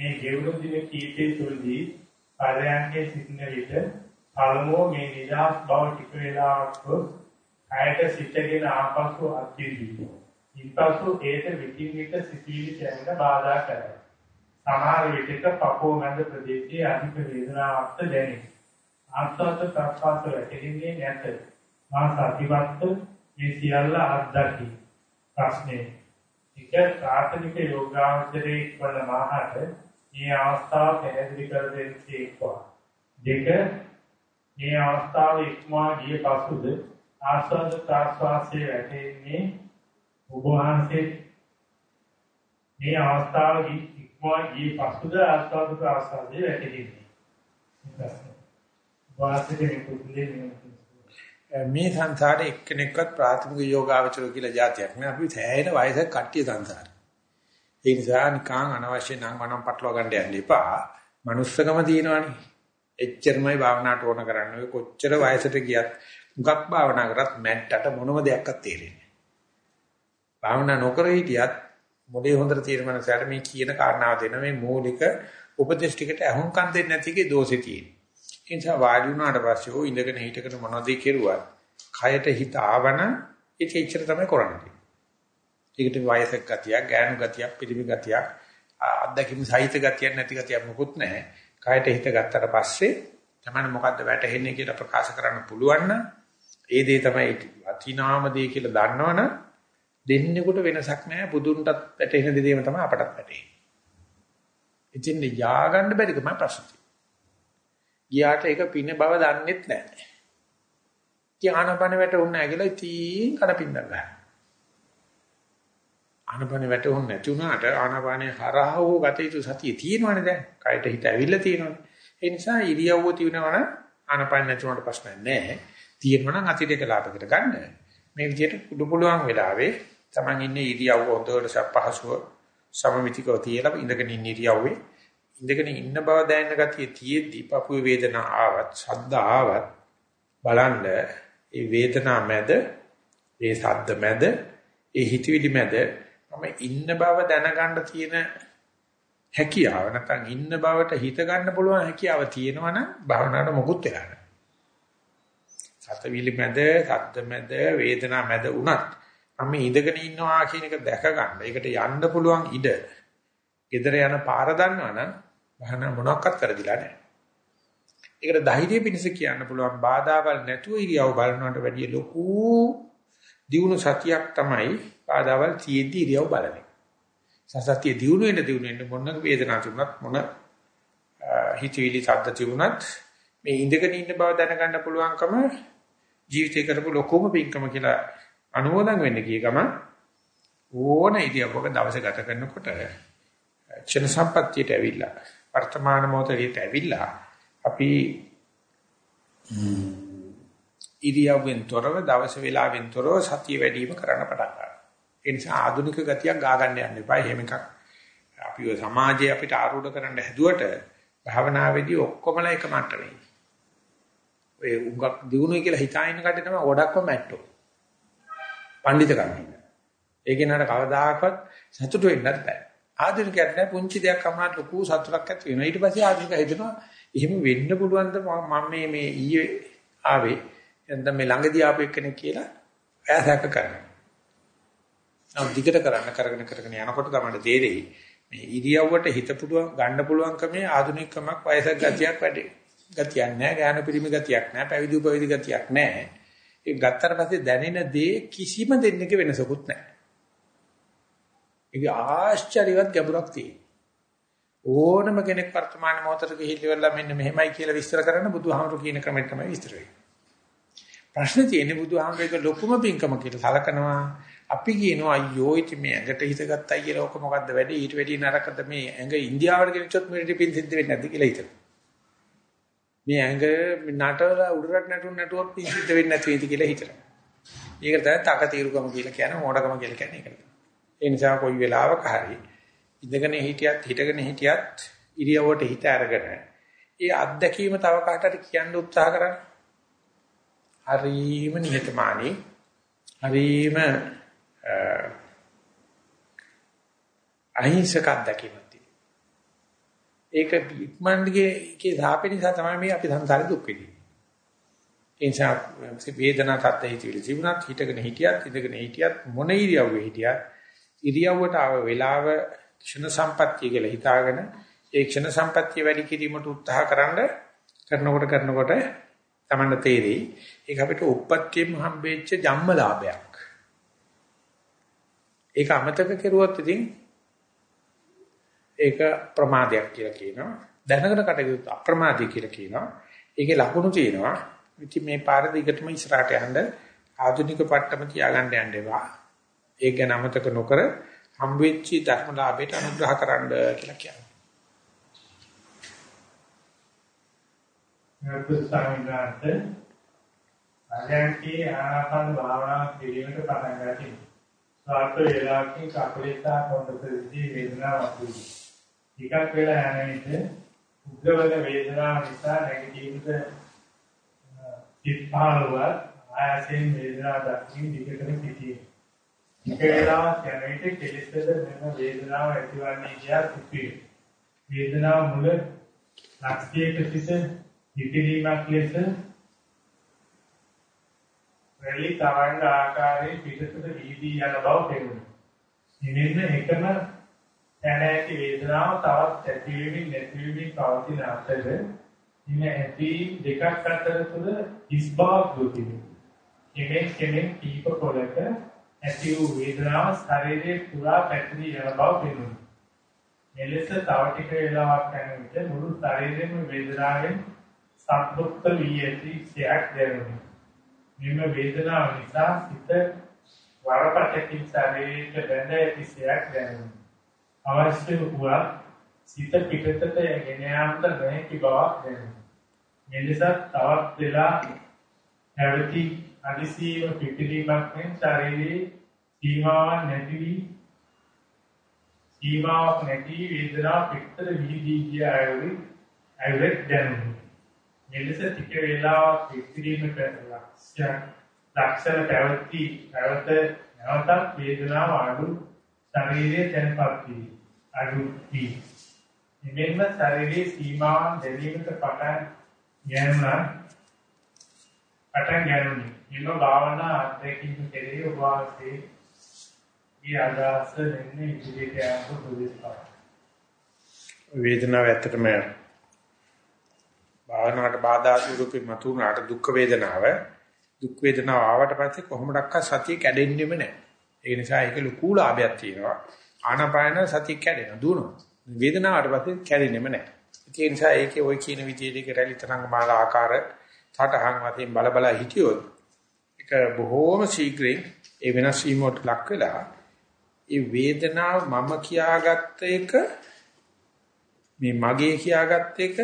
මේ ගෙවුණු දින කීපය තුළදී පරයන්කේ සිටින විට පළමුව මේ නිදහස් බව ටික වේලාවක් කයට සිටගෙන ආපසු අත්විඳි. ඉන්පසු ඒට විකින් විට සිටිවිලි දැනෙන බාධා කරයි. සමහර විටක පපුව මැද ප්‍රදේශයේ අධික වේදනාවක් දැනේ. ආස්වාද ප්‍රස්වාස වැටෙන්නේ නැත. මා සතිපත්ත මේ සියල්ල අත්දකි. ප්‍රශ්නේ එක ප්‍රාථමික යෝගාවචරයේ වන මාහට මේ අවස්ථාව පැහැදිලි කර දෙන්නේක්වා. දෙක මේ අවස්ථාව ඉක්මවා ගිය පසුද ආස්වාද ප්‍රාස්වාසයේ වැටෙන්නේ ඔබ වහන්සේ මේ අවස්ථාව ඉක්මවා ගිය පසුද ආස්වාද ප්‍රාස්වාසයේ වැටෙන්නේ. වාසිකේ කුදුලේ මේ සංසාරේ එක්කෙනෙක්වත් ප්‍රාථමික යෝගාවචර කියලා જાතියක් නෑ අපි සෑහෙන වයසක කට්ටිය සංසාරේ. ඒ නිසා නිකං අනවශ්‍ය නම් වනම් පටලවා ගන්න යන්න එපා. manussකම තියෙනවනේ. එච්චරමයි භාවනාවට ඕන කරන්නේ. ඔය කොච්චර වයසට ගියත් මුගක් භාවනා කරත් මැට්ටට මොනම දෙයක්වත් තේරෙන්නේ නෑ. භාවනා නොකර හිටියත් මොලේ හොඳට තීරණ මනසට මේ කියන කාරණාව දෙන මේ මූලික උපදේශ ටිකට අහුම්කම් දෙන්නේ නැති එකේ දෝෂේ තියෙනවා. ඒ නිසා වාඩි වුණාට පස්සේ ඕ ඉඳගෙන හිටගෙන මොනවද කෙරුවා? කයට හිත ආවන ඒක ඉච්චර තමයි කරන්නේ. ඒකට වයසක ගතියක්, ගෑනු ගතියක්, පිළිමි ගතියක්, අත්දැකීම් සහිත ගතියක් නැති ගතියක් මොකුත් නැහැ. කයට හිත ගත්තට පස්සේ තමයි මොකද්ද වැටහෙන්නේ කියලා ප්‍රකාශ කරන්න පුළුවන් නම් ඒ දේ තමයි අතිනාම දේ කියලා දන්නවනම් දෙන්නෙකුට වෙනසක් නැහැ බුදුන්ටත් වැටෙන දෙයම තමයි අපටත් වැටෙන්නේ. ඉතින් යාගන්න බැරිකම ප්‍රශ්නේ. ගියාට ඒක පින බව දන්නෙත් නැහැ. ධානාපන වැටුන්නේ නැහැ කියලා ඉතින් කඩපින්දක් ගන්නවා. ආනපන වැටුන්නේ නැති වුණාට ආනපනේ හරහා වූ ගත යුතු සතිය තියෙනවනේ දැන්. කයට හිත ඇවිල්ලා තියෙනවනේ. ඒ නිසා ඉරියව්ව තියෙනවනම් ආනපන නැති වුණාට ප්‍රශ්නයක් නැහැ. තියෙනවනම් අතිරේක ලාභයකට ගන්න. මේ විදිහට කුඩු පුළුවන් වෙලාවේ Taman ඉන්නේ ඉරියව්ව හොඳට සපහසුව සමමිතිකව තියලා ඉඳගෙන ඉන්න ඉරියව්වේ ඉඳගෙන ඉන්න බව දැනෙන ගතිය තියෙද්දි පපුවේ වේදනා ආවත් ශබ්ද ආවත් බලන්න ඒ වේදනා මැද ඒ ශබ්ද මැද ඒ හිතවිලි මැද මම ඉන්න බව දැනගන්න තියෙන හැකියාව නැත්නම් ඉන්න බවට හිත ගන්න පුළුවන් හැකියාව තියෙනවනම් භාවනාවට මොකුත් වෙලා නැහැ. සතවිලි මැද, ශබ්ද මැද, වේදනා මැද උනත් මම ඉඳගෙන ඉන්නවා කියන එක දැක ගන්න. ඒකට යන්න පුළුවන් ඉඩ. gedara යන පාර දන්නවනම් භාවනා මොනක්වත් කරදිලා නැහැ. ඒකට ධෛර්යය පිණිස කියන්න පුළුවන් බාධාවල් නැතුව ඉරියව් බලනවට වැඩිය ලොකු දියුණු සතියක් තමයි බාධාවල් තියෙද්දි ඉරියව් බලන්නේ. සසතිය දියුණු වෙන දියුණු වෙන මොන වේදනාවක් තිබුණත් මොන හිතවිලි ශබ්ද තිබුණත් මේ ඉඳගෙන ඉන්න බව දැනගන්න පුළුවන්කම ජීවිතේ කරපු ලොකුම පින්කම කියලා අනුමෝදන් වෙන්න කිය ගමන් ඕන ඉරියව්වක දවස ගත කරනකොට ක්ෂණ සම්පත්තියට ඇවිල්ලා වර්තමාන මොහොතේට ඇවිල්ලා අපි ඉරියව්වෙන් තොරව දවස වේලාවෙන් තොරව සතිය වැඩිම කරන්න පටන් ගන්නවා. ඒ නිසා ආධුනික ගතියක් ගා ගන්න යන්න එපා. එහෙම එකක් අපි ඔය සමාජයේ අපිට ආරූඪ කරන්න හැදුවට භාවනාවේදී ඔක්කොමලා එක මට්ටමේ. ඔය උගක් දිනුනේ කියලා හිතාගෙන කඩේ තමයි ගොඩක්ම මැට්ටෝ. පඬිතකම් ඉන්න. ඒකේ නට කවදාකවත් සතුටු වෙන්නත් බෑ. ආධුනිකයට නෑ පුංචි දෙයක් අමාරු ලොකු සතුටක් ඇති වෙනවා. ඊට පස්සේ ආධුනික හිතනවා එහෙම වෙන්න පුළුවන්ද මම මේ මේ ඊයේ ආවේ නැත්නම් මේ ළඟදී ආපු එක්කෙනෙක් කියලා ඈසක කරනවා. නම් දිගට කරන්න කරගෙන කරගෙන යනකොට තමයි තේරෙයි මේ ඉරියව්වට හිත පුළුවන් ගන්න පුළුවන්කමේ ආධුනිකකමක් වයසක ගතියක් වැඩි. ගතියක් නැහැ, ඥාන පිරිමි ගතියක් නැහැ, පැවිදි උපවිදි ගතියක් නැහැ. ඒ ගත්තට පස්සේ දැනෙන දේ කිසිම දෙන්නක වෙනසකුත් නැහැ. ඒක ආශ්චර්යවත් ගැඹුරක් තියෙනවා. ඕනම කෙනෙක් වර්තමාන මොහොතට ගිහිල්ලා මෙන්න මෙහෙමයි කියලා විස්තර කරන්න බුදුහාමුදුරු කියන ක්‍රමයට තමයි විස්තර වෙන්නේ. ප්‍රශ්නේ තියෙන්නේ බුදුහාමුදුරේක ලොකුම පිංකම කියලා සලකනවා. අපි කියනවා අයියෝ ඉතින් මේ ඇඟට හිත ගත්තයි කියලා ඔක මොකද්ද වැඩේ ඊට වැඩි නරකද මේ ඇඟ ඉන්දියාවට ගෙනිච්චොත් මෙරිටි පින් සිද්ධ වෙන්නේ නැද්ද කියලා හිතනවා. මේ ඇඟ නටවලා උඩරට නටුන නටුවක් පින් සිද්ධ වෙන්නේ නැති වෙයිද කියලා හිතනවා. ඒක තමයි තක తీරුකම කියලා කියන්නේ මෝඩකම කියලා කියන්නේ ඒකට. ඒ නිසා කොයි වෙලාවක හරි ඉඳගෙන හිටියත් හිටගෙන හිටියත් ඉරියව්වට හිත අරගෙන ඒ අත්දැකීම තව කාටට කියන්න උත්සාහ කරන්න. හරීම නිහතමානී හරීම අහිංසක අත්දැකීමක් තියෙනවා. ඒක ඉක්මනටගේ ඒකේ සාපේ නිසා තමයි මේ අපි සංසාරේ දුක් විඳින්නේ. ඒ නිසා වේදනා තත්ත්වයේ හිතවිලි ජීවනත් හිටගෙන හිටියත් ඉඳගෙන හිටියත් මොන ඉරියව්වේ හිටියත් ඉරියව්වට ආව වෙලාව ක්ෂණ සම්පත්තිය කියලා හිතාගෙන ඒ ක්ෂණ සම්පත්තිය වැඩි කිරීමට උත්සාහ කරන්න කරනකොට කරනකොට තමන්න තේරෙයි ඒක අපිට උප්පත්තියෙන් හම්බෙච්ච ජම්මලාභයක්. ඒක අමතක කෙරුවොත් ඉතින් ඒක ප්‍රමාදයක් කියලා කියනවා. දැනගෙන කටයුතු අප්‍රමාදී කියලා කියනවා. ඒකේ ලකුණු තියෙනවා. ඉතින් මේ පාර දිගටම ඉස්සරහට යන්න ආධුනික පට්ටම තියාගන්න යන්න එපා. ඒක ගැන අමතක නොකර හම්බෙච්ච ධර්මලාභයට අනුග්‍රහ කරන්න කියලා කියනවා. ගරු ස්වාමීන් වහන්සේ ආයන්කේ ආනාපාන භාවනා පිළිවෙලට පටන් ගන්න. ස්වාර්ථ වේලාවකින් කකුලේ සහ කොණ්ඩපෙදී වේදනාවක් වුණා. ටිකක් වෙලා යන විට උග්‍රවල වේදනාව නිසා නැගිටින්නට සිත්පාලව ආයසෙන් වේදනාව දක්මින් දිගටම සිටියේ. එක වේලාවක් යන විට කෙලෙසද මෙම වේදනාව ඇතිවන්නේ කියා සිටුවේ. වේදනාව මුල ලක්ෂයක සිට ඉදිරීමක් ලෙස රැලි තරංග ආකාරයේ පිටතට වීදී යන බව පෙනුණා. ඉනින්න එකම දැන ඇති වේදනාව තවත් ඇතිවීමින් නැතිවීමින් පවතින අතර ඉන්න ඇති දෙකක් අතර තුල ඉස්බාක් දුතියි. කෙනෙක් කෙනෙක් කීප කොලක ඇති වූ වේදනාව ශරීරයේ පුරා පැතිරී යන බව පෙනුනි. මෙලෙස තව ටික වේලාවක් යන විට මුළු ශරීරෙම වේදනාවෙන් සම්පූර්ණ වී ඇති සියක් දැනුනි. මෙම වේදනාව නිසා සිත වරපටකින් ශරීරයට බැඳ ඇති සියක් දැනුනි. අවශ්‍ය වූවා සිත පිටතට ගෙන යාමට නොහැකි බවක් දැනුනි. මෙලෙස තවත් වෙලා හැවති අදිසියම පිටිරීමක් වෙන ශරීරයේ සීමාවක් නැති වී සීමාවක් නැති වේදනාව පිටතට විහිදී ගිය අයුරු අයුරක් දැනුනි. මෙලෙස ටික වේලාවක් පිටිරීමට ලක්ෂණ ලක්ෂණ පැවති පැවත නැවතත් වේදනාව අඩු ශරීරයේ තැන්පත් වී අඩු වී එමෙන්ම ශරීරයේ සීමාවන් දැනීමට පටන් ගැනුණා පටන් ගැනුණි. මෙම භාවනා අත්දැකීම් කෙරෙහි ඔබ වාසේ ඊ අදහස දෙන්නේ ඉදිරියට යන්න පුදුස්පා. වේදනාව ඇත්තටම භාවනාවට බාධා ස්වරූපේ මතුනාට දුක් වේදනාව දුක් වේදනාව ආවට පස්සේ කොහොමඩක්ක සතිය කැඩෙන්නෙම නැහැ. ඒ නිසා ඒක ලකූ ලාභයක් තියෙනවා. ආනාපාන සතිය කැඩෙන දුවනවා. වේදනාවට පස්සේ කැඩෙන්නෙම නැහැ. ඒ නිසා ඒකේ ওই කියන විදිහට ඒක රැලි තරංග මාල ආකාර සටහන් වශයෙන් බල බල හිටියොත් ඒක බොහෝම ශීඝ්‍රයෙන් ඒ වෙනස් වීමකට ලක් වෙලා ඒ වේදනාව මම කියාගත්ත එක මේ මගේ කියාගත්ත එක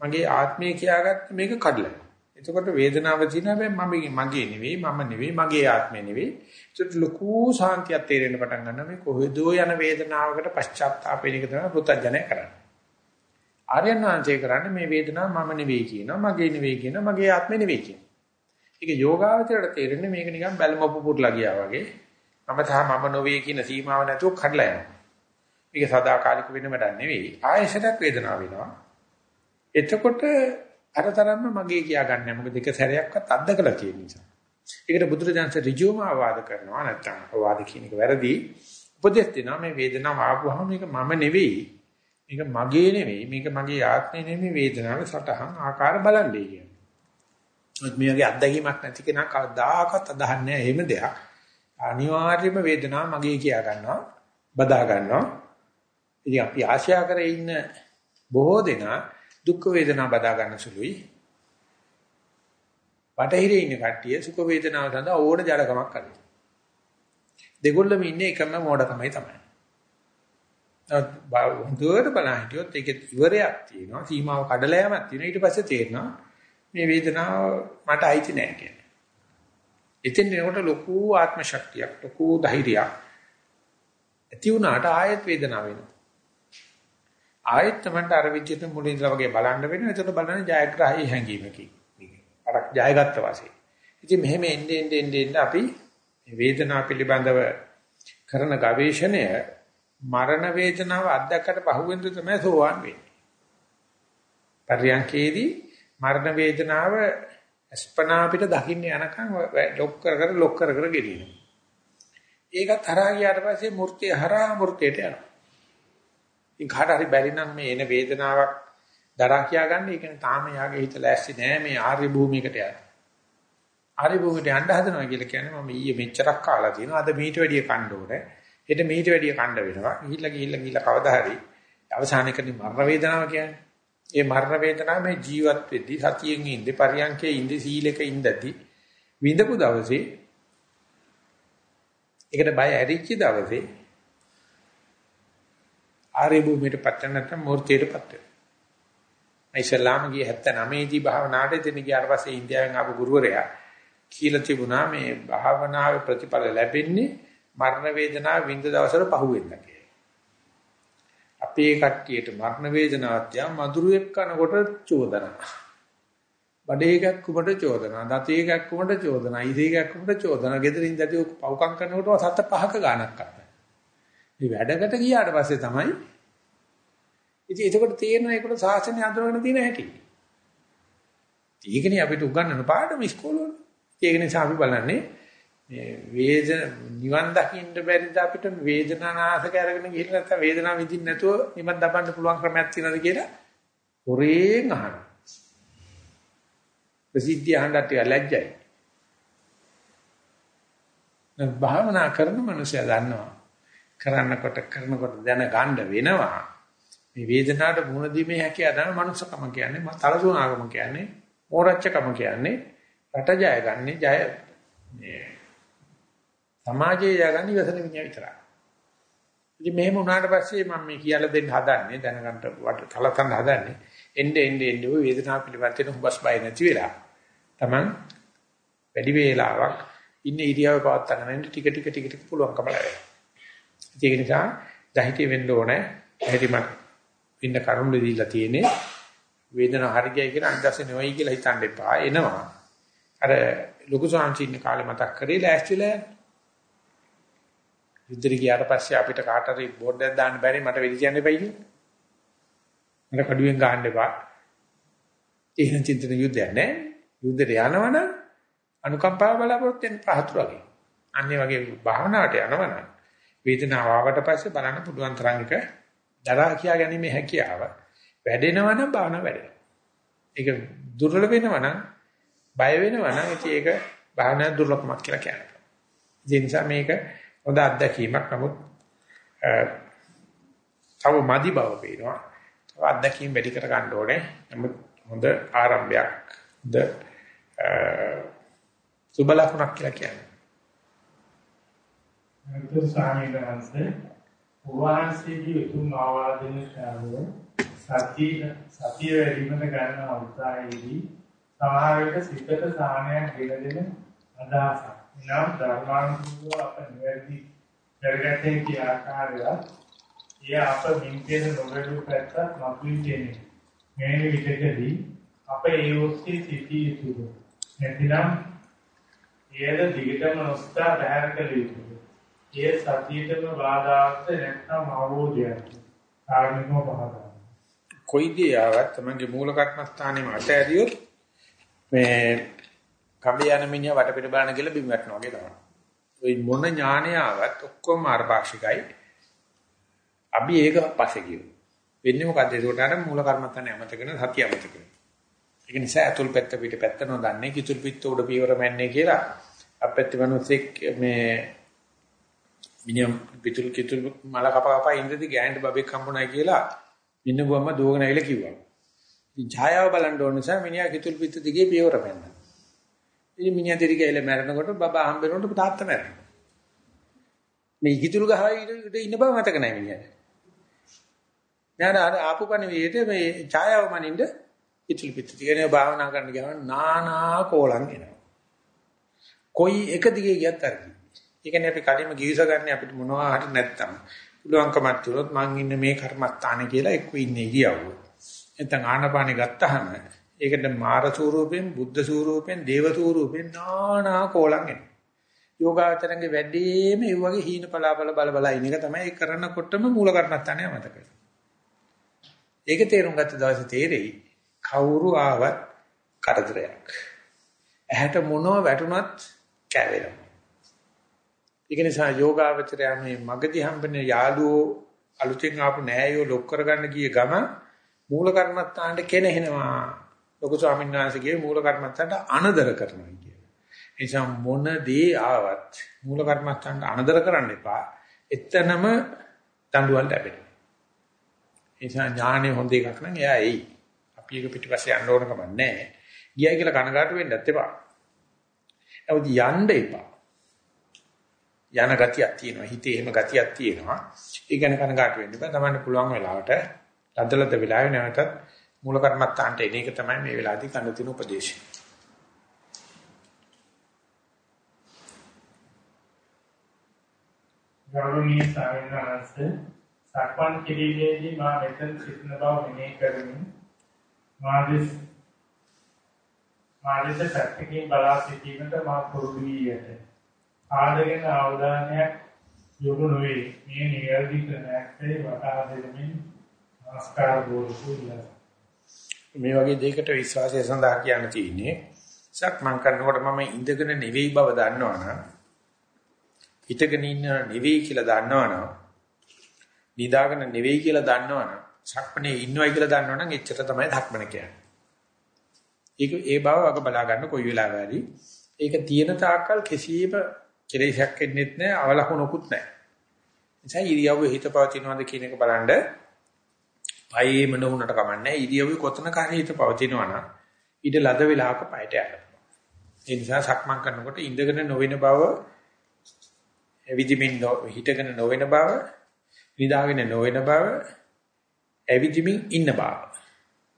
මගේ ආත්මය කියාගත්ත මේක කඩලා. එතකොට වේදනාව තියෙන හැබැයි මම මගේ නෙවෙයි මම නෙවෙයි මගේ ආත්මය නෙවෙයි. ඒකට ලොකු සාන්තියක් තේරෙන්න පටන් ගන්නවා මේ කොහෙදෝ යන වේදනාවකට පශ්චාත්තාපයෙන් එක තමයි පුතඥය කරන්නේ. ආර්යනාංශය කරන්නේ මේ වේදනාව මම නෙවෙයි කියනවා මගේ නෙවෙයි කියනවා මගේ ආත්මය නෙවෙයි කියනවා. ඒක යෝගාවචරයට තේරෙන්නේ මේක නිකන් බැලුමපු පුරලා ගියා වගේ. මම තා මම නොවේ කියන සීමාව නැතුව කඩලා යනවා. මේක සදාකාලික වෙන වැඩක් නෙවෙයි. ආයෙසටක් වේදනාව වෙනවා. එතකොට අරතරම්ම මගේ කියා ගන්න මොකද එක සැරයක්වත් අත්දකලා තියෙන නිසා. ඒකට බුදුරජාණන් ඍජුවම ආවාද කරනවා නැත්නම් ආවාද කියන එක වැරදි. උපදෙස් දෙනවා මේ වේදනාව ආපුවහම මේක මම නෙවෙයි. මේක මගේ නෙවෙයි. මේක මගේ ආත්මය නෙවෙයි වේදනාවේ සටහන් ආකාර බලන්නේ කියන්නේ. මේ වගේ අත්දැකීමක් නැති කෙනා කවදාකවත් අදහන්නේ නැහැ එහෙම දෙයක්. අනිවාර්යයෙන්ම වේදනාව මගේ කියා ගන්නවා, බදා ගන්නවා. ඉතින් අපි ආශා කරේ ඉන්න බොහෝ දෙනා දුක් වේදනා බදා ගන්න සුළුයි. බටහිරේ ඉන්න කට්ටිය සුඛ වේදනාව සඳහා ඕන ජඩකමක් කරනවා. දෙගොල්ලම ඉන්නේ එකම මෝඩකමයි තමයි. හොඳට බලන හිටියොත් ඒකේ ඉවරයක් තියෙනවා සීමාව කඩලා යamak තියෙනවා ඊට පස්සේ තේරෙනවා මේ වේදනාව මට අයිති නෑ කියන්නේ. ඉතින් එනකොට ලොකු ආත්ම ශක්තියක් ලොකු ධෛර්යයක් ඇති වුණාට ආයෙත් වේදනාව වෙනවා. ආයෙත් තමයි අර විදිහට මුලින් ඉඳලා වගේ බලන්න වෙනවා. ඒකට බලන්නේ ජයග්‍රහී හැඟීමකින්. අරක් ජයගත්ත වාසේ. ඉතින් මෙහෙම එන්නේ එන්නේ එන්නේ අපි වේදනාව පිළිබඳව කරන ගවේෂණය මරණ වේදනාව අත්දැකකට පහුවෙන්ද තමයි සෝවාන් වෙන්නේ. පරියන්කේදී මරණ වේදනාව අස්පනා අපිට දකින්න යනකම් ලොක් කර කර ලොක් කර කර ගෙනියනවා. ඒකත් හරහා ගියාට පස්සේ මූර්තිය හරහා මූර්තියට යනවා. ඉතින් කාට හරි බැරි නම් මේ එන වේදනාවක් දරා කියා ගන්න ඒ කියන්නේ තාම යාගේ හිත ලෑස්ති නෑ මේ ආර්ය භූමියකට යන්න. ආර්ය භූමියට යන්න හදනවා කියලා කියන්නේ මම ඊයේ මෙච්චරක් කාලා තියෙනවා අද මීට වැඩිය කන්න ඕනේ. හෙට මීට වැඩිය කන්න වෙනවා. ගිහිල්ලා ගිහිල්ලා ගිහිල්ලා කවදා හරි අවසානයේදී මරණ වේදනාව කියන්නේ. ඒ මරණ වේදනාව මේ ජීවත් වෙද්දී සතියෙන් ඉඳි පරියන්කේ ඉඳි සීලෙක ඉඳදී විඳපු දවසේ ඒකට බය ඇරිච්ච දවසේ ආර්ය භූමියට පත් නැත්නම් මූර්තියට පත් වෙනවා. ඉස්ලාම ගිය 79 දී භාවනාවට ඉතින් ගියාට පස්සේ ඉන්දියාවෙන් ආපු ගුරුවරයා කියලා තිබුණා මේ භාවනාවේ ප්‍රතිඵල ලැබෙන්නේ මරණ වේදනාව විඳ දවසට පහුවෙන්න කියලා. අපේ කට්ටියට මරණ වේදනාවක් තියා මధుරයක් කනකොට චෝදනා. බඩේ එකක් කුමට චෝදනා, දතේ එකක් කුමට චෝදනා, ඉසේ එකක් කුමට චෝදනා. ගෙදරින් දැටි පව්කම් කරනකොට සත පහක ගාණක් අත්තා. මේ වැඩකට ගියාට පස්සේ තමයි ඉතින් එතකොට තේරෙනවා ඒකට සාසනය අඳුරගෙන තියෙන හැටි. ඒකනේ අපිට උගන්වන පාඩම ඉස්කෝලේ. ඒක නිසා අපි බලන්නේ මේ වේදන නිවන් දකින්න බැරිද අපිට වේදනානාශක අරගෙන ගිහින් නැත්නම් වේදනාව විඳින්න නැතුව නිවන් දපන්න පුළුවන් ක්‍රමයක් තියෙනවද කියලා හොරෙන් අහනවා. ප්‍රසිද්ධිය අහන්නත් ටික ලැජ්ජයි. දැන් භාවනා කරන මනුස්සයා දන්නවා. කරන්නකොට කරනකොට දැන ගන්න වෙනවා. මේ වේදනාවට මුහුණ දීමේ හැකියාව තමයි මනුස්සකම කියන්නේ. තලසුණාගම කියන්නේ. මෝරච්චකම කියන්නේ. රට ජය ගන්න ජය මේ සමාජයේ යගන්න ඉවසන විඤ්ඤා විතරයි. ඉතින් මෙහෙම වුණාට පස්සේ මම මේ කියලා දෙන්න හදන්නේ දැනගන්න වට කලතන්න හදන්නේ එnde ende ende ඔය වේදනාව පිළිබඳව හුබස් බය නැති වෙලා Taman වැඩි වේලාවක් ඉන්න ඉරියව පවත් ගන්න ටික ටික ටික ටික පුළුවන්කම ලැබෙනවා. ඒක නිසා දහිතේ වෙන්න ඕනේ. එහෙදිම පින්න කරුණු දීලා තියෙන්නේ වේදනාව හරියයි කියලා අනිදාසේ නෙවෙයි කියලා හිතන්න එපා. එනවා. අර ලොකු සාංචින්න කාලේ මතක් කරේ ලෑස්තිලා යන්න. යුද්ධෙට ගියාට පස්සේ අපිට කාට හරි බෝඩ් එකක් දාන්න බැරි මට වෙදි කියන්න එපයි කිව්වා. මට කඩුවෙන් ගහන්න එපා. එහෙනම් චින්තන යුද්ධයක් නෑ. යුද්ධෙට යනවනම් අනුකම්පාව බලාපොරොත්තු වෙන පහතුරු වගේ. අන්නේ වගේ භාවනාවට යනවනම් වේදනාව ආවට පස්සේ බලන්න පුළුවන් තරම් එක දරා කියා ගැනීම හැකියාව වැඩෙනවනම් භාවනාව වැඩෙනවා. ඒක දුර්වල වෙනවනම් බය වෙනවනම් ඉතින් ඒක භාවනා දුර්ලභමක් කියලා කියනවා. ඒ නිසා මේක හොඳ අත්දැකීමක්. නමුත් තව මදි බව පේනවා. තව අත්දැකීම් වැඩි කර ගන්න ඕනේ. නමුත් හොඳ ආරම්භයක්. ද සුබ ලකුණක් කියලා කියන්නේ. අන්තර ස්වාමීන් වහන්සේ වහන්සේගේ උතුම් ආවාදන ශාලව සතිය සතිය වැඩිමන ගන්න අවස්ථාවේදී සමහර විට සිතට සාහනයක් ගෙන දෙන අදහසක්. එනම් ධර්මානුකූලව අප නිවැරදි කරගත්තේ කිය ආකාරය එය අප මින්කේන නොවැළු පැත්තක් මතුවී කියන්නේ. මේ විදිහටදී අප ඒ ඔස්සේ සිටිය යුතුද? නැතිනම් එයද දිගටම නොස්තා බහැර කළ යුතුද? එය සතියටම බාධාත් නැත්නම් අවබෝධයක්. කාර්මිකව පහදා. කොයි දේ ආවත් තමන්ගේ මූල කර්මස්ථානෙම අතහැරියොත් මේ කඹේ යන මිනිහා වටපිට බලන කියලා බිම් වැටෙනවා වගේ තමයි. ওই මොන ඥානය ආවත් ඔක්කොම මාර්ගපාක්ෂිකයි. අපි ඒක පස්සේ කියමු. වෙන්නේ මොකද්ද? ඒකට අර මූල කර්මස්ථානේ අමතකන සතිය අමතකන. ඒක නිසා අතුල් පැත්ත පිට පැත්ත නොදන්නේ කිතුල් පිට උඩ පියවර මැන්නේ කියලා අපැත්ති මිනිස්සෙක් මේ මිනිහම් පිටුල් කිතුල් මල කප කප ඉඳදී ගෑනට බබෙක් හම්බුනායි කියලා ඉන්නවම දුවගෙන ඇවිල්ලා කිව්වා. ඉතින් ඡායාව බලන්න ඕන නිසා මිනිහා කිතුල් පිට දිගේ පියවර මැන්නා. ඉතින් මිනිහා දෙරි ගෑල්ල මැරෙනකොට බබා හම්බෙනකොට තාත්තා මැරෙනවා. මේ කිතුල් ගහයි ඉන්න බව මතක නැහැ මිනිහට. ඥාන ආපු පණිවිඩයට මේ ඡායාව මනින්න කිතුල් පිට දිගේ භාවනා කරන්න ගියාම නානා කෝලම් එනවා. කොයි එක දිගේ ගියත් අරකි. ඒ කියන්නේ අපි කලින්ම ගිවිස ගන්න අපිට මොනවා හරි නැත්තම් පුළුවන්කමක් තියොත් මං ඉන්නේ මේ කර්මස්ථානේ කියලා එක්ක ඉන්නේ ඉරියව්ව. නැත්නම් ආනපානෙ ගත්තාම ඒකට මාර ස්වරූපෙන් බුද්ධ ස්වරූපෙන් දේව ස්වරූපෙන් නානා කෝලම් එනවා. යෝගාචරංගේ වැඩිම ඒ වගේ හීන පලාපල බල බල ඉන්න එක තමයි කරනකොටම මූල කර්මස්ථානය මතක ඒක තේරුම් ගත්ත දවසේ තේරෙයි කවුරු ආවත් කරදරයක්. ඇහැට මොනව වැටුණත් කැවෙනවා. ඒක නිසා යෝගාවචරය මේ මගදී හම්බෙන යාළුවෝ අලුතෙන් ආපු නෑයෝ ලොක් කරගන්න ගිය ගම මූල කර්මත්තාන්ට කෙනෙහිනවා. ලොකු ස්වාමීන් වහන්සේගේ මූල කර්මත්තාන්ට අනදර කරනවා කියන. ඒ නිසා මොන දේ ආවත් මූල කර්මත්තාන්ට අනදර කරන්න එපා. එතනම දඬුවම් ලැබෙනවා. ඒ නිසා ඥානෙ හොඳ එකක් නම් එයා එයි. අපි ඒක පිටිපස්සේ යන්න ඕන කමක් නැහැ. ගියයි කියලා කනගාටු වෙන්නත් එපා. නමුත් යන්න එපා. යන ගතියක් තියෙනවා. හිතේ එහෙම ගතියක් තියෙනවා. ඒ ගැන කනගාටු වෙන්න බෑ. තමන්න පුළුවන් වෙලාවට ලද්දලද වෙලාවේ නැවතත් මූල කර්මත්තාන්ට එන එක තමයි මේ වෙලාවේදී කන්න තියෙන උපදේශය. ගෞරවනීය සාමිනාංශ සක්මන් කිරීමේදී මා මෙතන සිටින බව මෙනෙහි කරමින් මා දෙස් මා දෙස පැත්තකින් බලා සිටීමට මා පුරුදු වී ඇත. ආදගෙන අවධානයක් යොමු නොවේ. මේ නිවැරදි ක්‍රමයක්සේ වටහා දෙමින් නමස්කාර බෝධිසුල්ලා. මේ වගේ දෙයකට විශ්වාසය සඳහා කියන්න තියෙන්නේ සක්මන් කරනකොට මම ඉඳගෙන නෙවෙයි බව දන්නවනම් හිතගෙන ඉන්න නෙවෙයි කියලා දන්නවනම් නිදාගෙන නෙවෙයි කියලා දන්නවනම් සක්මනේ ඉන්නවයි කියලා දන්නවනම් එච්චර තමයි ධක්මන කියන්නේ. ඒක ඒ බව වග බලා ගන්න කොයි වෙලාවෙ හරි ඒක තියෙන තාක්කල් කිසියම් කෙලෙසක් එන්නේත් නැහැ අවලකුණකුත් නැහැ. නිසා ඉරියව්වේ හිත පවතිනවද කියන එක බලන්න පයේම නොවුනට කමන්නේ ඉරියව්වේ කොතනක හරි හිත පවතිනවා නම් ඊට ලද වෙලාවක පයට යන්න. ඒ නිසා සක්මන් කරනකොට ඉඳගෙන නොවන බව එවිදිමින් හිටගෙන නොවන බව නිදාගෙන නොවන බව එවිදිමින් ඉන්න බව.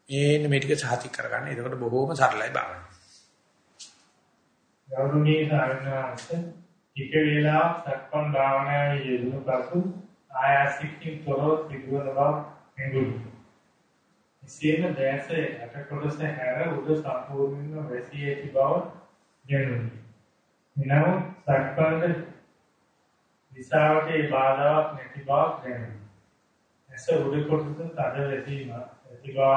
මේන්න මේ ටික සාතික කරගන්න. එතකොට බොහොම සරලයි භාවනාව. ගෞරවනීය සාරණාංශ ටික වේලාවක් සක්මන් භාවනාවේ යෙදුණු පසු ආයාසිකින් තොරව සිදුවන බව හෙඟුනි. එසේම දැස යට කොටස හැර උඩ සම්පූර්ණයෙන්ම වැසී ඇති බව දැනුනි. එනම් සක්මන් දිශාවට ඒ බාධාවක් නැති බවක් දැනුනි. ඇස උඩ කොටස තද වැසීම ඇති බව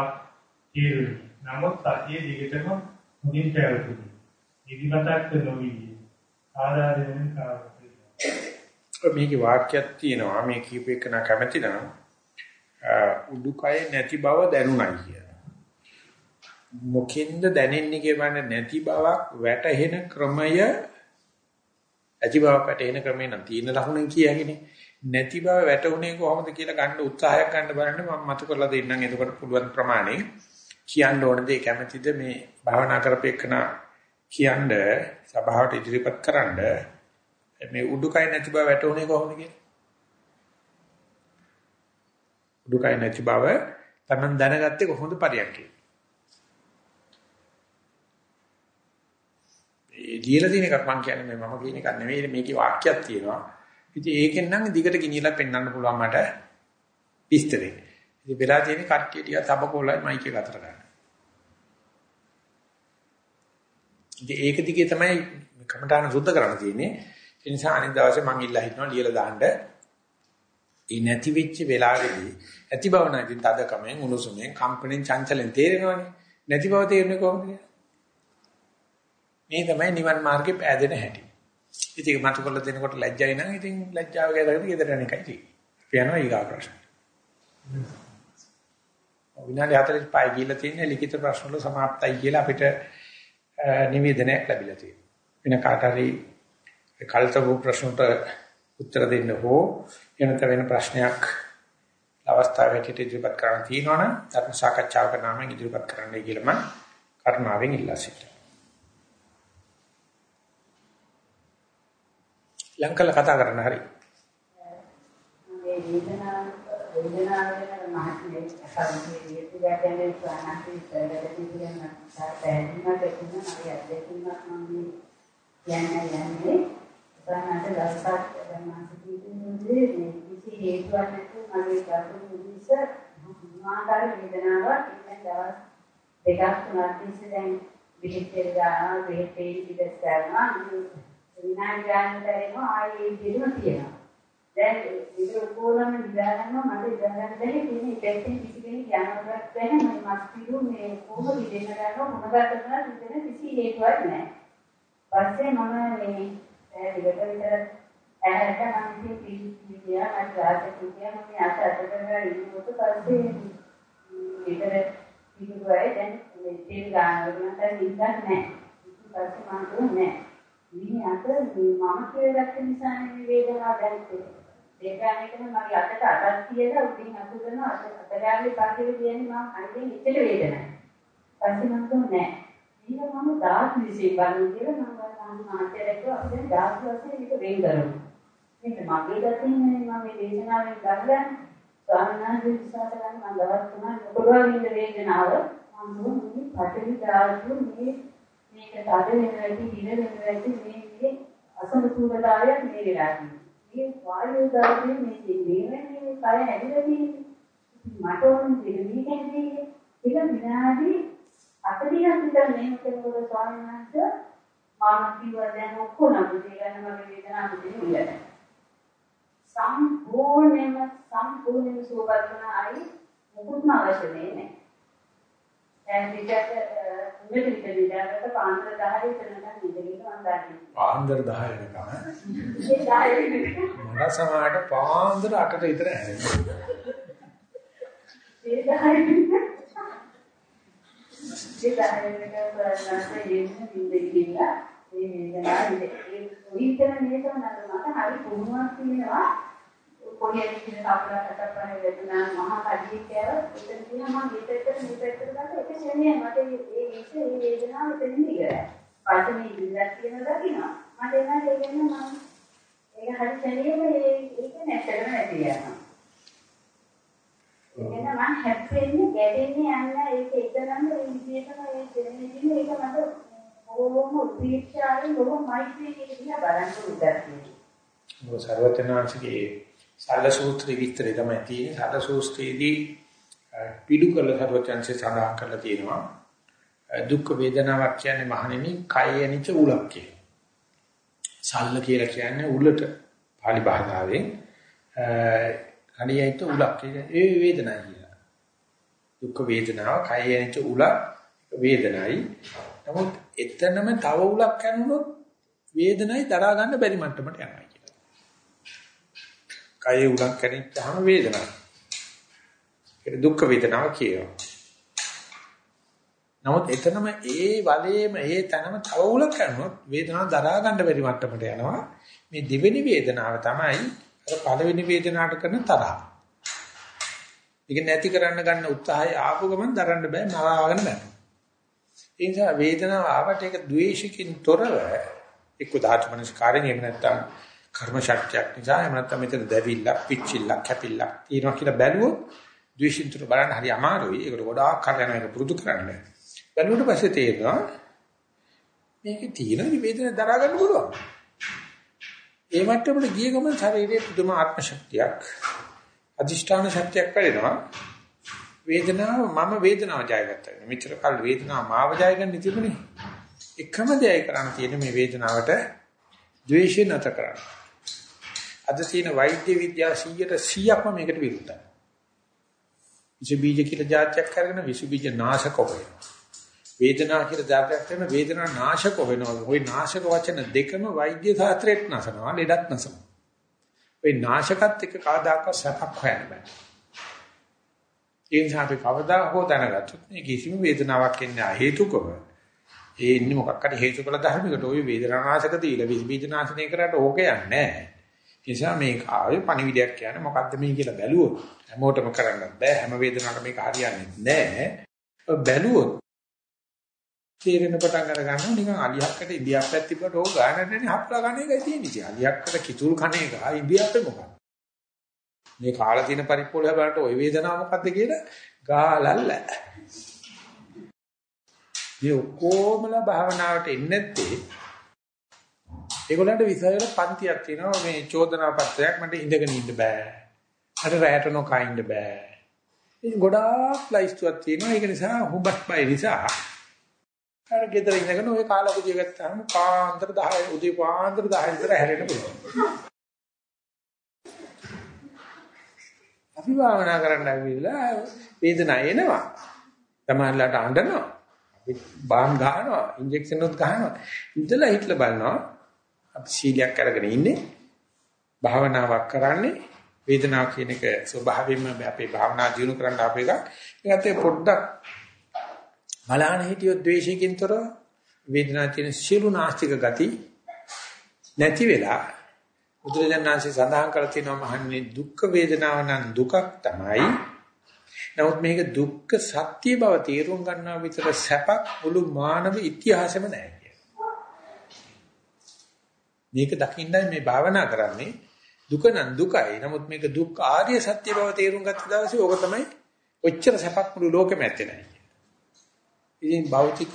තීරුණි. නමුත් සතිය දිගටම මුදින් පැවතුණි. නිදිමතක් නොවි. ආදාරයෙන් කාර්යය. මේකේ වාක්‍යයක් තියෙනවා මේ කීප එක නා කැමති නම් උඩුකය නැති බව දැනුණයි කිය. මොකෙන්ද දැනෙන්නේ කියවන්නේ නැති බවක් වැටහෙන ක්‍රමය ඇති බව වැටහෙන ක්‍රමය නම් තියෙන ලකුණෙන් කියකිනේ නැති බව වැටුනේ කොහොමද කියලා ගන්න උත්සාහයක් ගන්න බලන්න මම මතු කරලා දෙන්නම් එතකොට පුළුවන් ප්‍රමාණය කියන්න ඕන දේ කැමැතිද මේ භාවනා කරපේකන කියන්න සභාවට ඉදිරිපත් කරන්න මේ උඩුකය නැති බව වැටුනේ කොහොමද කියලා උඩුකය නැති බව තමන් දැනගත්තේ කොහොමද පරියන්කේ ලියලා තියෙන එකක් මම කියන්නේ මම කියන එකක් නෙවෙයි මේකේ වාක්‍යයක් තියෙනවා. ඉතින් ඒකෙන් නම් දිගට ගිනියලා පෙන්වන්න පුළුවන් මට විස්තරේ. ඉතින් වෙලා තියෙන කට්ටිය ටික තබකොලයි මයික් එක අතර ගන්න. ඉතින් ඒක දිගේ තමයි කමඨාන සුද්ධ කරන්න තියෙන්නේ. ඒ නිසා අනිත් දවසේ මම ඉල්ලා හිටනවා ලියලා දාන්න. ඒ නැති වෙච්ච වෙලාවෙදී ඇති බව නැති තද කමෙන් උණුසුමෙන් කම්පණෙන් චංචලෙන් තේරෙනවනේ. නැති බව තේරෙන්නේ කොහොමද? මේ තමයි නිවන් මාර්ගේ පෑදෙන හැටි. ඉතින් මතු කරලා දෙනකොට ලැජ්ජයි නම් ඉතින් ලැජ්ජාව ගැලගෙන ගෙදර යන එකයි තියෙන්නේ. යනවා ඊගා ප්‍රශ්න. විනාඩි 45 ගිහිල්ලා තියෙන ලිඛිත ප්‍රශ්න වල સમાප්තයි කියලා අපිට නිවේදනයක් ලැබිලා තියෙනවා. වෙන කාට හරි කල්තබු ප්‍රශ්නට උත්තර දෙන්න හෝ එනත වෙන ප්‍රශ්නයක් අවස්ථාවකට ඉදිරිපත් කරන්න තියෙනවනම් ධර්ම සාකච්ඡාවක නාමයෙන් ඉදිරිපත් කරන්නයි කියලා මම කරුණාවෙන් ඉල්ලා සිටිනවා. ලංකල කතා කරන්න හරි. මේ වේදනාව වේදනාව වෙන මහත්මයේ සම්පූර්ණ විද්‍යාවේ ස්වාමී සරලදී කියන පැහැදිලිව දෙන්න හරි අධ්‍යක්ෂණයක් මම කියන්නේ යන්නේ උදාහරණයක් දවසක් ධර්මාසිතීදී මේ කිසි හේතුවක් නැතුව මගේ ගතුන් මුලිස මාකාර වේදනාවක් ඉන්න දවස් දෙකක් තුනක් තිස්සේ දැන් විහිදෙලා ගන්නවා විහිදෙයි පිටස් කරනවා විනාඩි ගානකට එනවා ආයේ ඉදිරියම තියෙනවා. දැන් ඒක උපෝරම නිදාගන්නවා මට ඉඳගන්න බැරි තියෙන ඉපැත්තෙන් කිසි කෙනෙක් යනවත් බැහැ මම මස් පිළු මේ කොහොම ඉඳගෙන ගන්නවා මොනවද කරනවා ඉතින් කිසි හේතුවක් නැහැ. පස්සේ මම මේ ඈ විතර ඇහැට මම ඉතින් පිළි ගියා මම රාත්‍රී කිව්වා මම අත අත කරගෙන ඉන්නකොට පස්සේ විතර පිටුවයි දැන් මේ තෙල් ගන්නවා නම් නිින්දක් නැහැ. ඊට පස්සේ මම දුන්නේ නැහැ. මේ අත මේ මම කියලා ගත්ත නිසා මේ වේදනාව දැනෙන්නේ. ඒකනෙකම මගේ අතට අතක් තියලා උඩින් අත කරනවා අත අතගාලේ පස්සේ කියන්නේ මම අනිදෙන් ඉච්චට වේදනයි. පස්සේ මම දුන්නේ නැහැ. ඊට මම දාස් විශ්ේ බලන කියලා මම ගන්න මාත්‍යරේක අපි දැන් දාස් වශයෙන් මේක වෙන් කරනවා. මේක මගේ ගතින් මම මේ වේදනාවෙන් ගන්න ස්වාමීන් වහන්සේ විශ්වාස කරන මම දවස් තුනක් පොළොවේ ඉන්න වේදනාව මම දුන්නේ පටවි දාතු මේ මේක තද වෙන වැඩි දින වෙන වැඩි මේ මේ අසමතුලිතතාවයක් මේ වෙලා තියෙනවා. මේ වායු දාන්නේ මේ මේ මේ කය ඇදලා තියෙන්නේ. මට ඕන දෙන්නේ කියන්නේ ඒක විනාඩි 40ක් විතර මේ මොකද ස්වාමීන් වහන්සේ මම කිව්වා දැන් ඔක්කොම බුද්ධ ගන්න මගේ වේදනාව දෙන්නේ නෑ. සම්පූර්ණයෙන්ම සම්පූර්ණයෙන්ම සුවපත් වුණා අයි මොකුත්ම අවශ්‍ය නෑ. දැන් විකට උඹේ විතර විතරකට පාන්දර 10 විතර නම් ඉඳගෙන මම දන්නේ. පාන්දර 10 වෙනකම් ඒ 10 විතර මට සමාහට පාන්දර 8ට විතර හැරෙනවා. ඒ 10 විතර ඒ 10 විතර බලන්න එන්නේ ඉඳිලා ඒ වේදනාව ඒ විතර මේක මට හරි පුහුණුවක් තියෙනවා කොහේ ඉන්න කපලා කටපරේ වේදනා මහා කඩියක් කෑව එතන තියෙනවා මම මේකට මේකට ගන්න එක ශ්‍රේණිය මට ඒ ඒක ඒ වේදනාව එතනින් ඉවරයි. පස්සේ මේ ඉඳලා කියන දකින්න මට එනවා ඒ කියන්නේ මම ඒක හරි ශ්‍රේණියම ඒ ඒක නැත්තටම නැති යනවා. එන්න මම හැප්පෙන්නේ ගැටෙන්නේ යන්න ඒක එකනම් ඒ විදිහටම ඒ ශ්‍රේණියකින් ඒක මට බොහොම උපේක්ෂාවෙන් බොහොම මෛත්‍රියකින් දිහා බලන්න උදැස් මොකද සර්වචනාංශගේ සල්ල සූත්‍රයේ විස්තරය තමයි තියෙන්නේ. සල්ල සූත්‍රයේදී පිටු කළ සර්වචන්සේ සඳහන් කරලා තියෙනවා. දුක් වේදනාවක් කියන්නේ මහණෙනි කයෙනිච උලක් කියලා. සල්ල කියලා කියන්නේ උලට pāli භාෂාවෙන් කණියයිත උලක් කියන්නේ ඒ වේදනයි කියලා. දුක් වේදනාව කයෙනිච උලක් වේදනයි. නමුත් එතනම තව උලක් කරනොත් වේදනයි දරා ගන්න බැරි මට්ටමට යනවා. කයේ උලක් කැණිච්චාම වේදනාවක්. ඒක දුක් වේදනාව කියනවා. නමුත් එතනම ඒ වලේම ඒ තැනම තව උලක් කරනොත් වේදනාව දරා ගන්න බැරි මට්ටමට යනවා. මේ දෙවෙනි වේදනාව තමයි අර පළවෙනි වේදනාවට කරන තරහ. ඒක නැති කරන්න ගන්න උත්සාහය ආපු ගමන් දරන්න බෑ මරාගෙන බෑ. ඒ නිසා වේදනාව ආවට ඒක ද්වේෂකින් තොරව එක්ක ධාතු මනස්කාරයෙන් එහෙම නැත්නම් කර්ම ශක්තියක් නිසා එහෙම නැත්නම් මෙතන දැවිල්ලක් පිච්චිල්ලක් කැපිල්ලක් තියෙනවා කියලා බැලුවොත් ද්වේෂින්තර බලන්න හරි අමාරුයි. ඒකට ගොඩාක් කල් යනවා ඒක පුරුදු කරන්න. බැලුවට පස්සේ තේරෙනවා මේකේ තියෙන වේදන දරා ගන්න පුළුවන්. ඒ මට්ටමට ගිය ගමන් ශරීරයේ පුදුම ආත්ම ශක්තියක් අධිෂ්ඨාන ශක්තියක් වැඩෙනවා. වේදනාව මම වේදනාව ජයගත්තා. මෙච්චර කල් වේදනාව මාව ජය ගන්න තිබුණේ. එකම දෙයයි කරන්න තියෙන්නේ මේ වේදනාවට ද්වේෂය නැත කරන්න. අද තියෙන වෛද්‍ය විද්‍යාව 100ට 100ක්ම මේකට විරුද්ධයි. විස බීජ කියලා જાත්‍යක් කරගෙන විස බීජ නාශක වෙනවා. වේදනා කියලා જાත්‍යක් කරන වේදනා නාශක වෙනවා. ওই නාශක වචන දෙකම වෛද්‍ය ශාස්ත්‍රයට නසනවා, ලෙඩක් නසනවා. ওই නාශකත් එක්ක කාදාක සැපක් හොයන්න බෑ. ඒ නිසා අපි කවදා හෝ දැනගත්තොත් මේ කිසිම වේදනාවක් එන්නේ හේතුකව. ඒ ඉන්නේ මොකක් හරි හේතුකල ධර්මයකට ওই වේදනානාශක දීලා විස බීජ නාශනය කරාට ඕක යන්නේ නැහැ. නිසා මේක ආවේ පණිවිඩයක් කියන්නේ මොකද්ද මේ කියලා බැලුවොත් හැමෝටම කරන්න බෑ. හැම වේදනාවකම මේක හරියන්නේ නැහැ බැලුවොත් තේරෙන පටන් අර ගන්නවා නිකන් අලියක්කට ඉන්දියාප් පැත්තිපට ඕක ගානටනේ හප්ලා ගන්න එකයි තියෙන්නේ. ඉතින් අලියක්කට කිතුල් කණ එක ඉන්දියාප්පේ මොකක්ද? මේ කාලා තියෙන පරිප්පෝල බලන්න ওই වේදනාව මොකද්ද කියලා ගාලල්ල. මේ ඔක්කොමලා භාවනාවට එන්නේ නැත්තේ ඒගොල්ලන්ට විසයල පන්තියක් තියෙනවා මේ චෝදනා පත්‍රයක් මට ඉඳගෙන ඉන්න බෑ. අර රැයට නොකයින්ද බෑ. ඉතින් ගොඩාක් ලයිස්තුවක් තියෙනවා. ඒක නිසා හුඹස් බය නිසා අර ගෙදර ඉඳගෙන ওই කාලකුදිය ගත්තාම කාන්තර 10 උදේ පාන්දර 10 විතර හැරෙන්න පුළුවන්. අපි භාවනා කරන්න ඇවිල්ලා වේදනාව එනවා. තමයිලාට අඬනවා. අපි බාම් ගන්නවා, ඉන්ජෙක්ෂන් උත් ගන්නවා. ඉඳලා හිටලා බලනවා. අපි සීලයක් අරගෙන ඉන්නේ. භාවනාවක් කරන්නේ වේදනාව කියන එක ස්වභාවයෙන්ම අපේ භාවනා දියුණු කරන්න අප එක. ඒකත් පොඩ්ඩක් බලහන හිටියොත් ද්වේෂයෙන් තොර වේදනාව තියෙන සියලු නාස්තික ගති නැති වෙලා බුදුරජාණන්සේ සඳහන් කරලා තියෙනවා මහන්නේ දුක් වේදනාව නම් දුකක් තමයි. නමුත් මේක දුක්ඛ සත්‍ය බව තේරුම් ගන්නවා විතර සැපක් මුළු මානව ඉතිහාසෙම නැහැ කියලා. මේක දකින්නයි මේ භාවනා කරන්නේ. දුක නම් දුකයි. නමුත් මේක දුක් ආර්ය සත්‍ය බව තේරුම් ගත්ත දවසේ ඕක තමයි ඔච්චර සැපක් මුළු ලෝකෙම ඇත්තේ නැහැ. ඉතින් භෞතික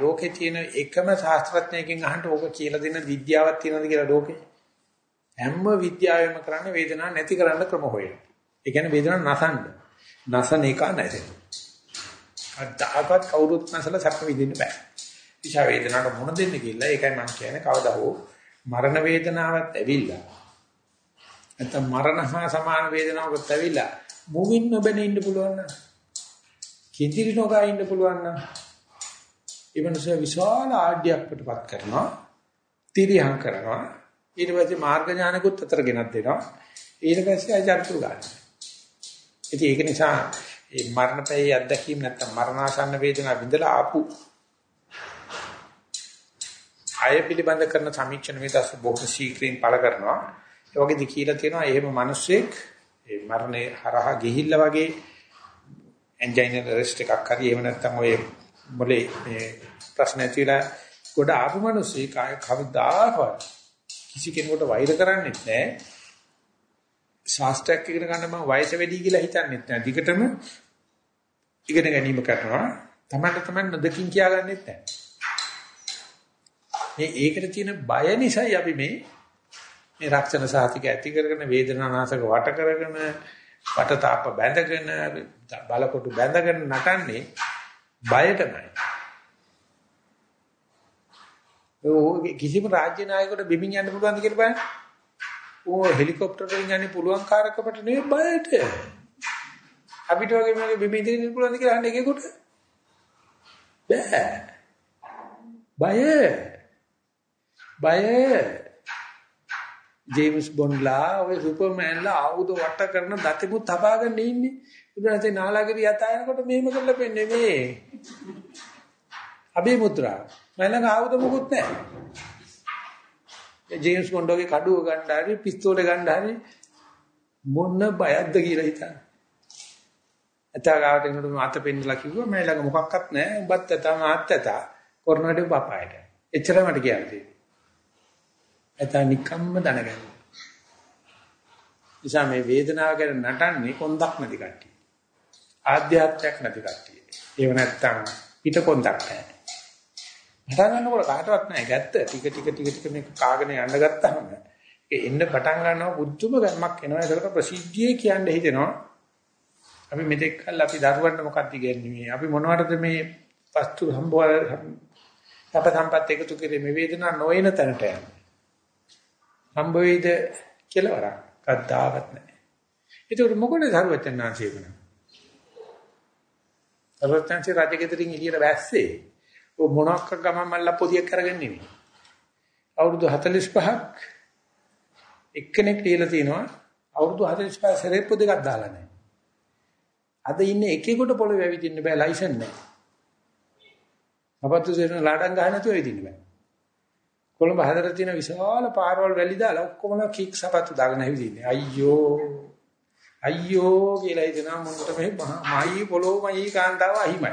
ලෝකේ තියෙන එකම ශාස්ත්‍රඥයෙක්ගෙන් අහන්න ඕක කියලා දෙන විද්‍යාවක් තියෙනවද කියලා ලෝකේ? හැම විද්‍යාවෙම කරන්නේ වේදනාව නැති කරන්න ක්‍රම හොයන. ඒ කියන්නේ වේදනාව නසන්න. නසන එක නැසෙන. අදාකත් කවුරුත් නැසලා සැප විඳින්න බෑ. විෂා වේදනාවට මුණ දෙන්න කියලා ඒකයි මම කියන්නේ කවදා හෝ මරණ වේදනාවක් ඇවිල්ලා නැත්නම් මරණ හා සමාන වේදනාවකට ඇවිල්ලා මුවින් නොබෙන ඉන්න පුළුවන් නම් කිඳිරි නොගා ඉන්න පුළුවන් නම් ඒ මනුස්සයා විශාල ආඩ්‍යයක් පිටපත් කරනවා. තිරියම් කරනවා. ඊට පස්සේ මාර්ග ඥානකුත් අතර ගෙනත් දෙනවා. ඊට පස්සේ අජාර්තු ගන්න. ඉතින් ඒක නිසා මේ මරණපේ අත්දැකීම් නැත්තම් මරණාසන්න වේදනා විඳලා ආපු අය පිළිබඳ කරන සමීක්ෂණ වේදස් බොහෝ ශීක්‍රයෙන් පළ කරනවා. ඒ වගේදී කියලා තියෙනවා එහෙම මිනිස්සෙක් ඒ මරණය හරහා ගිහිල්ලා වගේ එන්ජයිනර් රෙස්ට් එකක් හරි එහෙම නැත්තම් ඔය මොලේ මේ ප්‍රශ්න ඇතිලා ගොඩ ආපු මිනිස්සෙක් ආය කවදාකවත් කිසි කෙනෙකුට වෛර කරන්නේ නැහැ. ශාස්ත්‍රයක් ඉගෙන ගන්න මම වයස වැඩි කියලා හිතන්නේ නැහැ. දිගටම ඉගෙන ගැනීම කරනවා. තමන්ට තමන් නොදකින් කියාගන්නෙත් නැහැ. මේ ඒකට තියෙන බය නිසායි අපි මේ මේ රක්ෂණ සාතික ඇති කරගෙන වේදනානාශක වට කරගෙන වටතාප බැඳගෙන බලකොටු බැඳගෙන නටන්නේ බයටමයි. ඔය කිසිම රාජ්‍ය නායකයෙකුට බිමින් යන්න පුළුවන්ද කියලා බලන්න. ඕ හෙලිකොප්ටර් වලින් යන්නේ පුළුවන් කාර්කකට නෙවෙයි බයට. අපිට වගේ මේක බිමින් ඉඳින්න පුළුවන්ද කියලා අහන්න එකෙකුට බෑ. බය. බය. ජේම්ස් බොන්ඩ්ලා ඔය සුපර්මෑන්ලා ආයුධ වට කරන දතිමුත් තබාගෙන ඉන්නේ. උදාහරණයක් නාලාගිරිය යතායනකොට මෙහෙම කරලා පෙන්නේ මේ. අබේ මුද්‍රා. මලඟ ආයුධ මොකුත් නැහැ. ජේම්ස් බොන්ඩ්ගේ කඩුව ගන්න හරි පිස්තෝලේ ගන්න හරි මොන බයක්ද කියලා හිතන්න. අතගාවට එනකොට මත පෙන්නලා කිව්වා මම ළඟ මොකක්වත් නැහැ. උඹත් ඇතා මාත් ඇතා. කොරෝනාට බපායට. එච්චරයි මට කියන්නේ. ඇතා නිකම්ම දැනගන්න. නිසා මේ වේදනාව ගැන නටන්නේ කොන්දක් නැති කට්ටිය. ආධ්‍යාත්මයක් නැති කට්ටිය. ඒව නැත්තම් පිට කොන්දක් නැහැ. පටන් ගන්නකොට කාටවත් නැහැ ගැත්ත ටික ටික ටික ටික මේක කාගෙන යන්න ගත්තාම ඒ එන්න පටන් ගන්නවා බුද්ධම ගමක් එනවා ඒකට ප්‍රසිද්ධියේ කියන්න හිතෙනවා අපි මෙතෙක් කල් අපි දරුවන්ට මොකක්ද කියන්නේ අපි මොනවටද මේ වස්තු සම්බෝල අප සම්පත් එකතු කරේ මේ වේදනාව නොයන තැනට යන්නේ හම්බ වෙයිද කියලා වරක් කද්දාවත් නැහැ ඒකට මොකද සරුවචනාංශය වෙනවා සරුවචනාංශය රජගෙදරින් එළියට බැස්සේ ඔය මොනක්ක ගමන් මල්ල පොදියක් කරගෙන නෙමෙයි අවුරුදු 45ක් එක්කෙනෙක් දීලා තිනවා අවුරුදු 45 සරේප්පු දෙකක් දාලා නැහැ අද ඉන්නේ එකෙකුට පොළවේ ඇවිදින්න බෑ ලයිසන් නැහැ. අපත්තු සේන ලාඩම් ගහන්න නැතුව ඇවිදින්න බෑ. කොළඹ හදලා තියෙන විශාල පාරවල් වැලි දාලා ඔක්කොම කික් සපත්තු දාගෙන ඇවිදින්නේ. අයියෝ අයියෝ කියලා හිතනවා මොකට මේ මහයි පොළොවමයි කාන්තාව අහිමයි.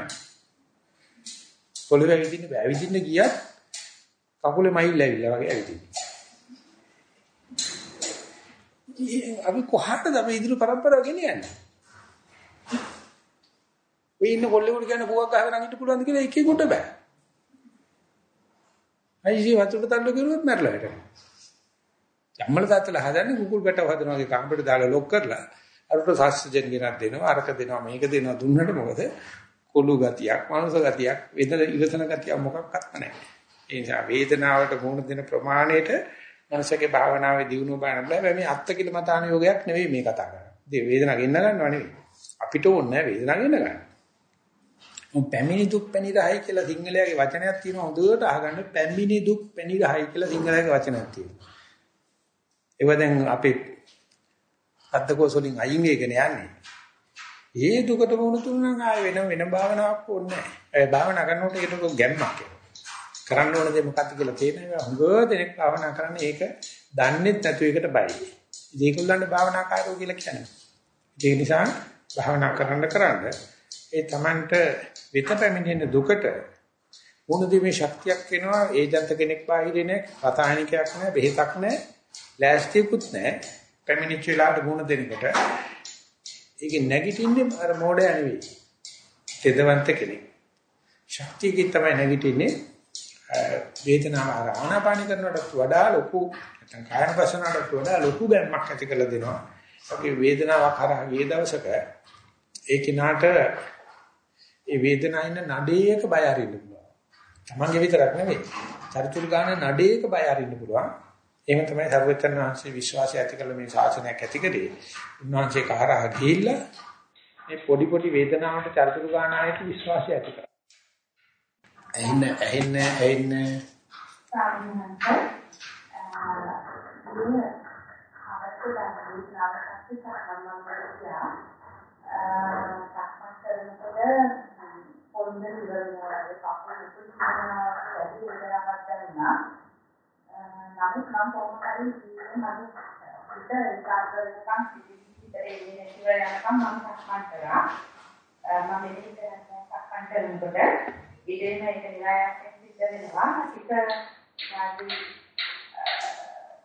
පොළවේ ඇවිදින්න බෑ. ඇවිදින්න ගියත් කකුලේ මයිල් ඇවිල්ලා වගේ ඇවිදින්නේ. අපි කොහටද අපි ඉදිරි පරම්පරාව ගෙනියන්නේ? ඔය ඉන්න කොල්ලෙකුට කියන පුවක් ගහගෙන හිට පුළුවන්ද කියලා එකෙකුට බෑ. අයිසි වතුරට තල්ලු කරුවොත් මැරලා හිටනවා. ජම්මල තාත්තලා හදන්නේ කුකුල් පැටව හදනවා වගේ කාමරේට දාලා ලොක් කරලා අරට සාස්ත්‍රජන් ගෙනත් දෙනවා අරක දෙනවා මේක දෙනවා දුන්නට මොකද කොළු ගතියක් මනස ගතියක් වෙන ඉවසන ගතියක් මොකක්වත් නැහැ. ඒ නිසා වේදනාවට මුහුණ දෙන ප්‍රමාණයට මනසගේ භාවනාවේ දියුණුව බලන්න බෑ. මේ අත්තිකිල මතාන යෝගයක් නෙවෙයි මේ කතා කරන්නේ. ඒ වේදනාව ගෙන්න ගන්නව නෙවෙයි. අපිට ඕනේ වේදනාව ගෙන්න ගන්න. මොන් පැමිණි දුක් පැනිරහයි කියලා සිංහලයේ වචනයක් තියෙනවා හොඳට අහගන්න පැමිණි දුක් පැනිරහයි කියලා සිංහලයේ වචනයක් තියෙනවා. ඒව දැන් අපේ අද්දකෝස වලින් අයින් වෙගෙන යන්නේ. ඒ දුකට වුණ තුනනම් ආය වෙන වෙන භාවනාවක් ඕනේ නැහැ. ඒ භාවනා කරනකොට ඒකට ගැම්මක් කරන්න ඕන දේ මොකක්ද කියලා තේරෙනවා. හුඟ දෙනෙක් භාවනා කරන්නේ ඒක දන්නේත් නැතු එකට බයයි. ඒකල්ලන්ට භාවනා කාරෝ කියලා කියන්නේ. ඒ නිසා භාවනා කරන්න කරන්න ඒ Tamanට විත පැමිණෙන දුකට වුණදීමේ ශක්තියක් වෙනවා ඒජන්ත කෙනෙක් බාහිරේ නැහැ රසායනිකයක් නැහැ බෙහෙතක් නැහැ ලෑස්තියකුත් නැහැ පැමිණිච්ච වෙලාවට වුණ දෙනකොට ඒකේ නැගිටින්නේ අර මොඩය නෙවෙයි. තෙදවන්ත කෙනෙක්. ශක්තියකින් තමයි නැගිටින්නේ. වේදනාව ආනාපාන කරනකට වඩා ලොකු නැත්නම් කායන වසනකට වඩා ලොකු ගැම්මක් ඇති කරලා දෙනවා. ඒකේ වේදනාවක් හරහා ඒ දවසක ඒ කිනාට ඒ වේදනාව ඉන්න නඩේයක බය අරින්න පුළුවන්. Tamange විතරක් නෙවෙයි. චරිචුරු ගන්න නඩේයක බය අරින්න පුළුවන්. එහෙම තමයි සර්වචන් වහන්සේ විශ්වාසය ඇති කළ මේ ශාසනයක් ඇති කරේ. උන්වහන්සේ කහරහ ගිහිල්ලා මේ පොඩි පොඩි වේදනාවට චරිචුරු ගන්න ආයත විශ්වාසය ඇති කරගන්න. ඇහෙන්න ඇහෙන්න ඇහෙන්න සාමාන්‍යයෙන් අවශ්‍ය දැනුම් නාමකත් සම්බන්ධව සක්මන් කරනකොට පොළොන්න ඉවරනවා කකුල් උතුම් කරනවා වැඩි වෙලාවක් ගන්නවා නමුත් මම කොහොමද කියන්නේ මගේ හිත ඒකාග්‍ර වෙනකන් පිටිපිටේ එන්නේ නැතිව යනකම් මම සක්මන් කරා මම මෙලෙස සක්මන් කරනකොට ඉතින් මේක නිරායයෙන් සිද්ධ වෙනවා හිත වාදී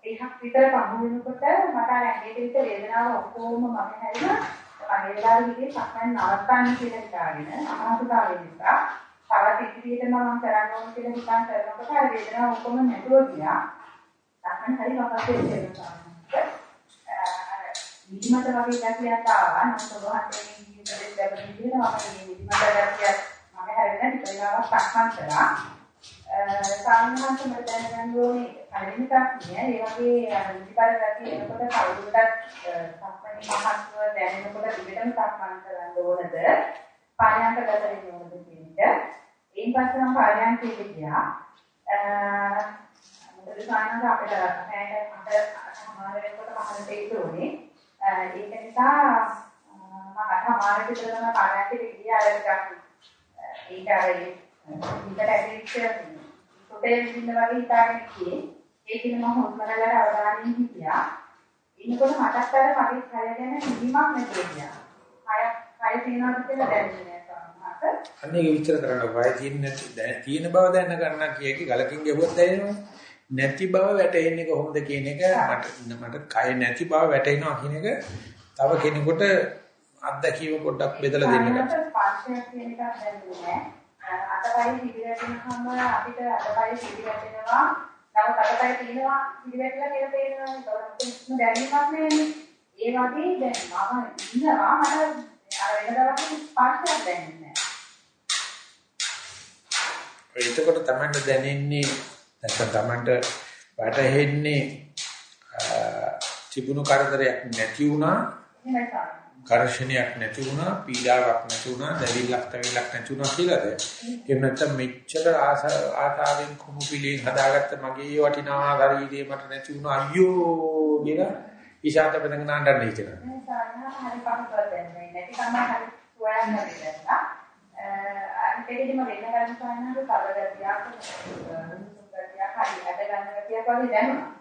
ඒකක් විතර පහු වෙනකොට මට අර ඇඟේ තියෙන වේදනාව ඔක්කොම මම හැරිලා අනේ වෙලාවේ ඉතින් සක්මන් නවත්තන්න කියලා හිතාගෙන අමහසුතාවය නිසා තවත් ඉදිරියටම මම කරන්න ඕන කියලා හිතන් කරනකොට අර වේදනාව ඔක්කොම නැතුව ගියා. සක්මන් හරි වපස්සේ වෙනවා. අර නිදිමත වගේ ගැටියක් ආවා. නම් සබහන්තේ නිදිමත දෙයක් දෙනවා. මම නිදිමත ගැටියක් මම හැරෙන්න ටික වෙලාවක් සක්මන් කරා. සාමාන්‍යයෙන් මට දැනගන්න ඕනේ පළවෙනි ප්‍රශ්නය ඒ වගේ නිදිබර ගැටි එනකොට කවුරුටත් සක්මණේ මහත්ව දැනෙනකොට දිගටම සක්මන් කරන්න ඕනද පාරයන්ක ගත වෙන්න ඕනද කියන එක. ඊයින් පස්සේ මම පාරයන්කෙට ගියා. මොකද සාමාන්‍යයෙන් අපිට හැට අට සමාන වෙනකොට මහලට ඒක උනේ. ඒක නිසා මම අට සමාන විතර තමයි පාරයන්කෙට ගියා අර ටිකක් ඒක අර හිතට ඇවිත් පොතේ විඳින්න වගේ හිතාගෙන ගියේ. ඒකෙන් මම හොස්මරලට අවධානයෙන් හිටියා. ඉන්නකොට මටත් අර මගේ කය ගැන හිතීමක් නැතුව ගියා. කය කය තියෙනවද කියලා දැනෙන්නේ නැහැ අනේ විචාර කරන්න වය තියෙන නැති තියෙන බව දැන ගන්න කියකි ගලකින් ගැහුවත් දැනෙනවා. නැති බව වැටෙන්නේ කොහොමද කියන එක මට මට කය නැති බව වැටෙනවා කියන එක තව කෙනෙකුට අත්දැකීම පොඩ්ඩක් බෙදලා දෙන්න. ස්පර්ශයක් කියන එකක් දැනෙන්නේ නැහැ. අතපය පිළිවෙතිනකම අපිට අතපය පිළිවෙතිනවා නමුත් අතපය තියෙනවා පිළිවෙట్లా කියලා තේරෙනවා ඒක දැනීමක් නෙන්නේ ඒ වගේ දැන් මම ඉන්නවා මට අර වෙන දවසක ස්පර්ශයක් දැනෙන්නේ නැහැ එතකොට තමයි දැනෙන්නේ නැත්නම් තමන්ට වැටහෙන්නේ තිබුණු කරදරයක් නැති වුණා එහෙමයි ඝර්ෂණයක් නැති වුණා, පීඩාවක් නැති වුණා, දැවිල්ලක් තැවිල්ලක් නැති වුණා කියලාද? එහෙම නැත්නම් මෙච්චර ආසාවෙන් කුමු පිළින් හදාගත්ත මගේ වටිනා ශරීරේ මට නැති වුණා අයියෝ කියලා ඉෂාත බඳගෙන අඬන්න හිතෙනවා. මේ සාරණ හරි පහසුවක් දැන්නේ නැති තමයි හරි සොයන්න බැහැ. අන්තිමේදීම වෙන කරන සායනක කවදාදියක් සුගතියක් හරි අද ගන්න ගතියක් වගේ දැනුණා.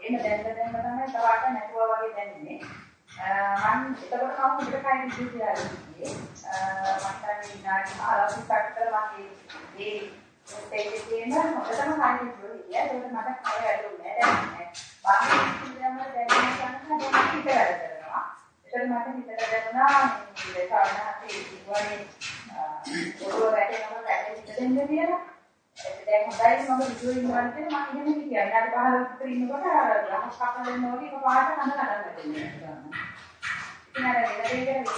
එහෙම දැන්න දැන්න තමයි තවට නැතුවා වගේ දැනෙන්නේ. මම එතකොට මම හොඳට කයින් ඉඳලා ඉන්නේ. මම දැන් විනාඩි 15ක් විතර මගේ ඒ ස්ටේජ් එකේ ඉන්න හොඳටම කයින් ඉඳලා ඒක මට කය වැඩුන්නේ නැහැ. දැන් මම ඉඳන්ම දැන් ගන්න හිත වැඩ කරනවා. ඒතර මට හිතට දැනුණා මේ සාමාන්‍යයෙන් ඉන්නේ ඔළුව වැටෙනකොට වැටෙන්න දෙන්න කියලා. දැන් හොඳයි මම විදුවේ ඉන්නවා කියලා මම ඉන්නේ කියන්නේ. ඊට 15 විතර ඉන්නකොට අර ගහක් කපන නෝගේ එකපාරට කන කඩන්න වැටෙනවා. ඉතින් අර වෙන දෙයකට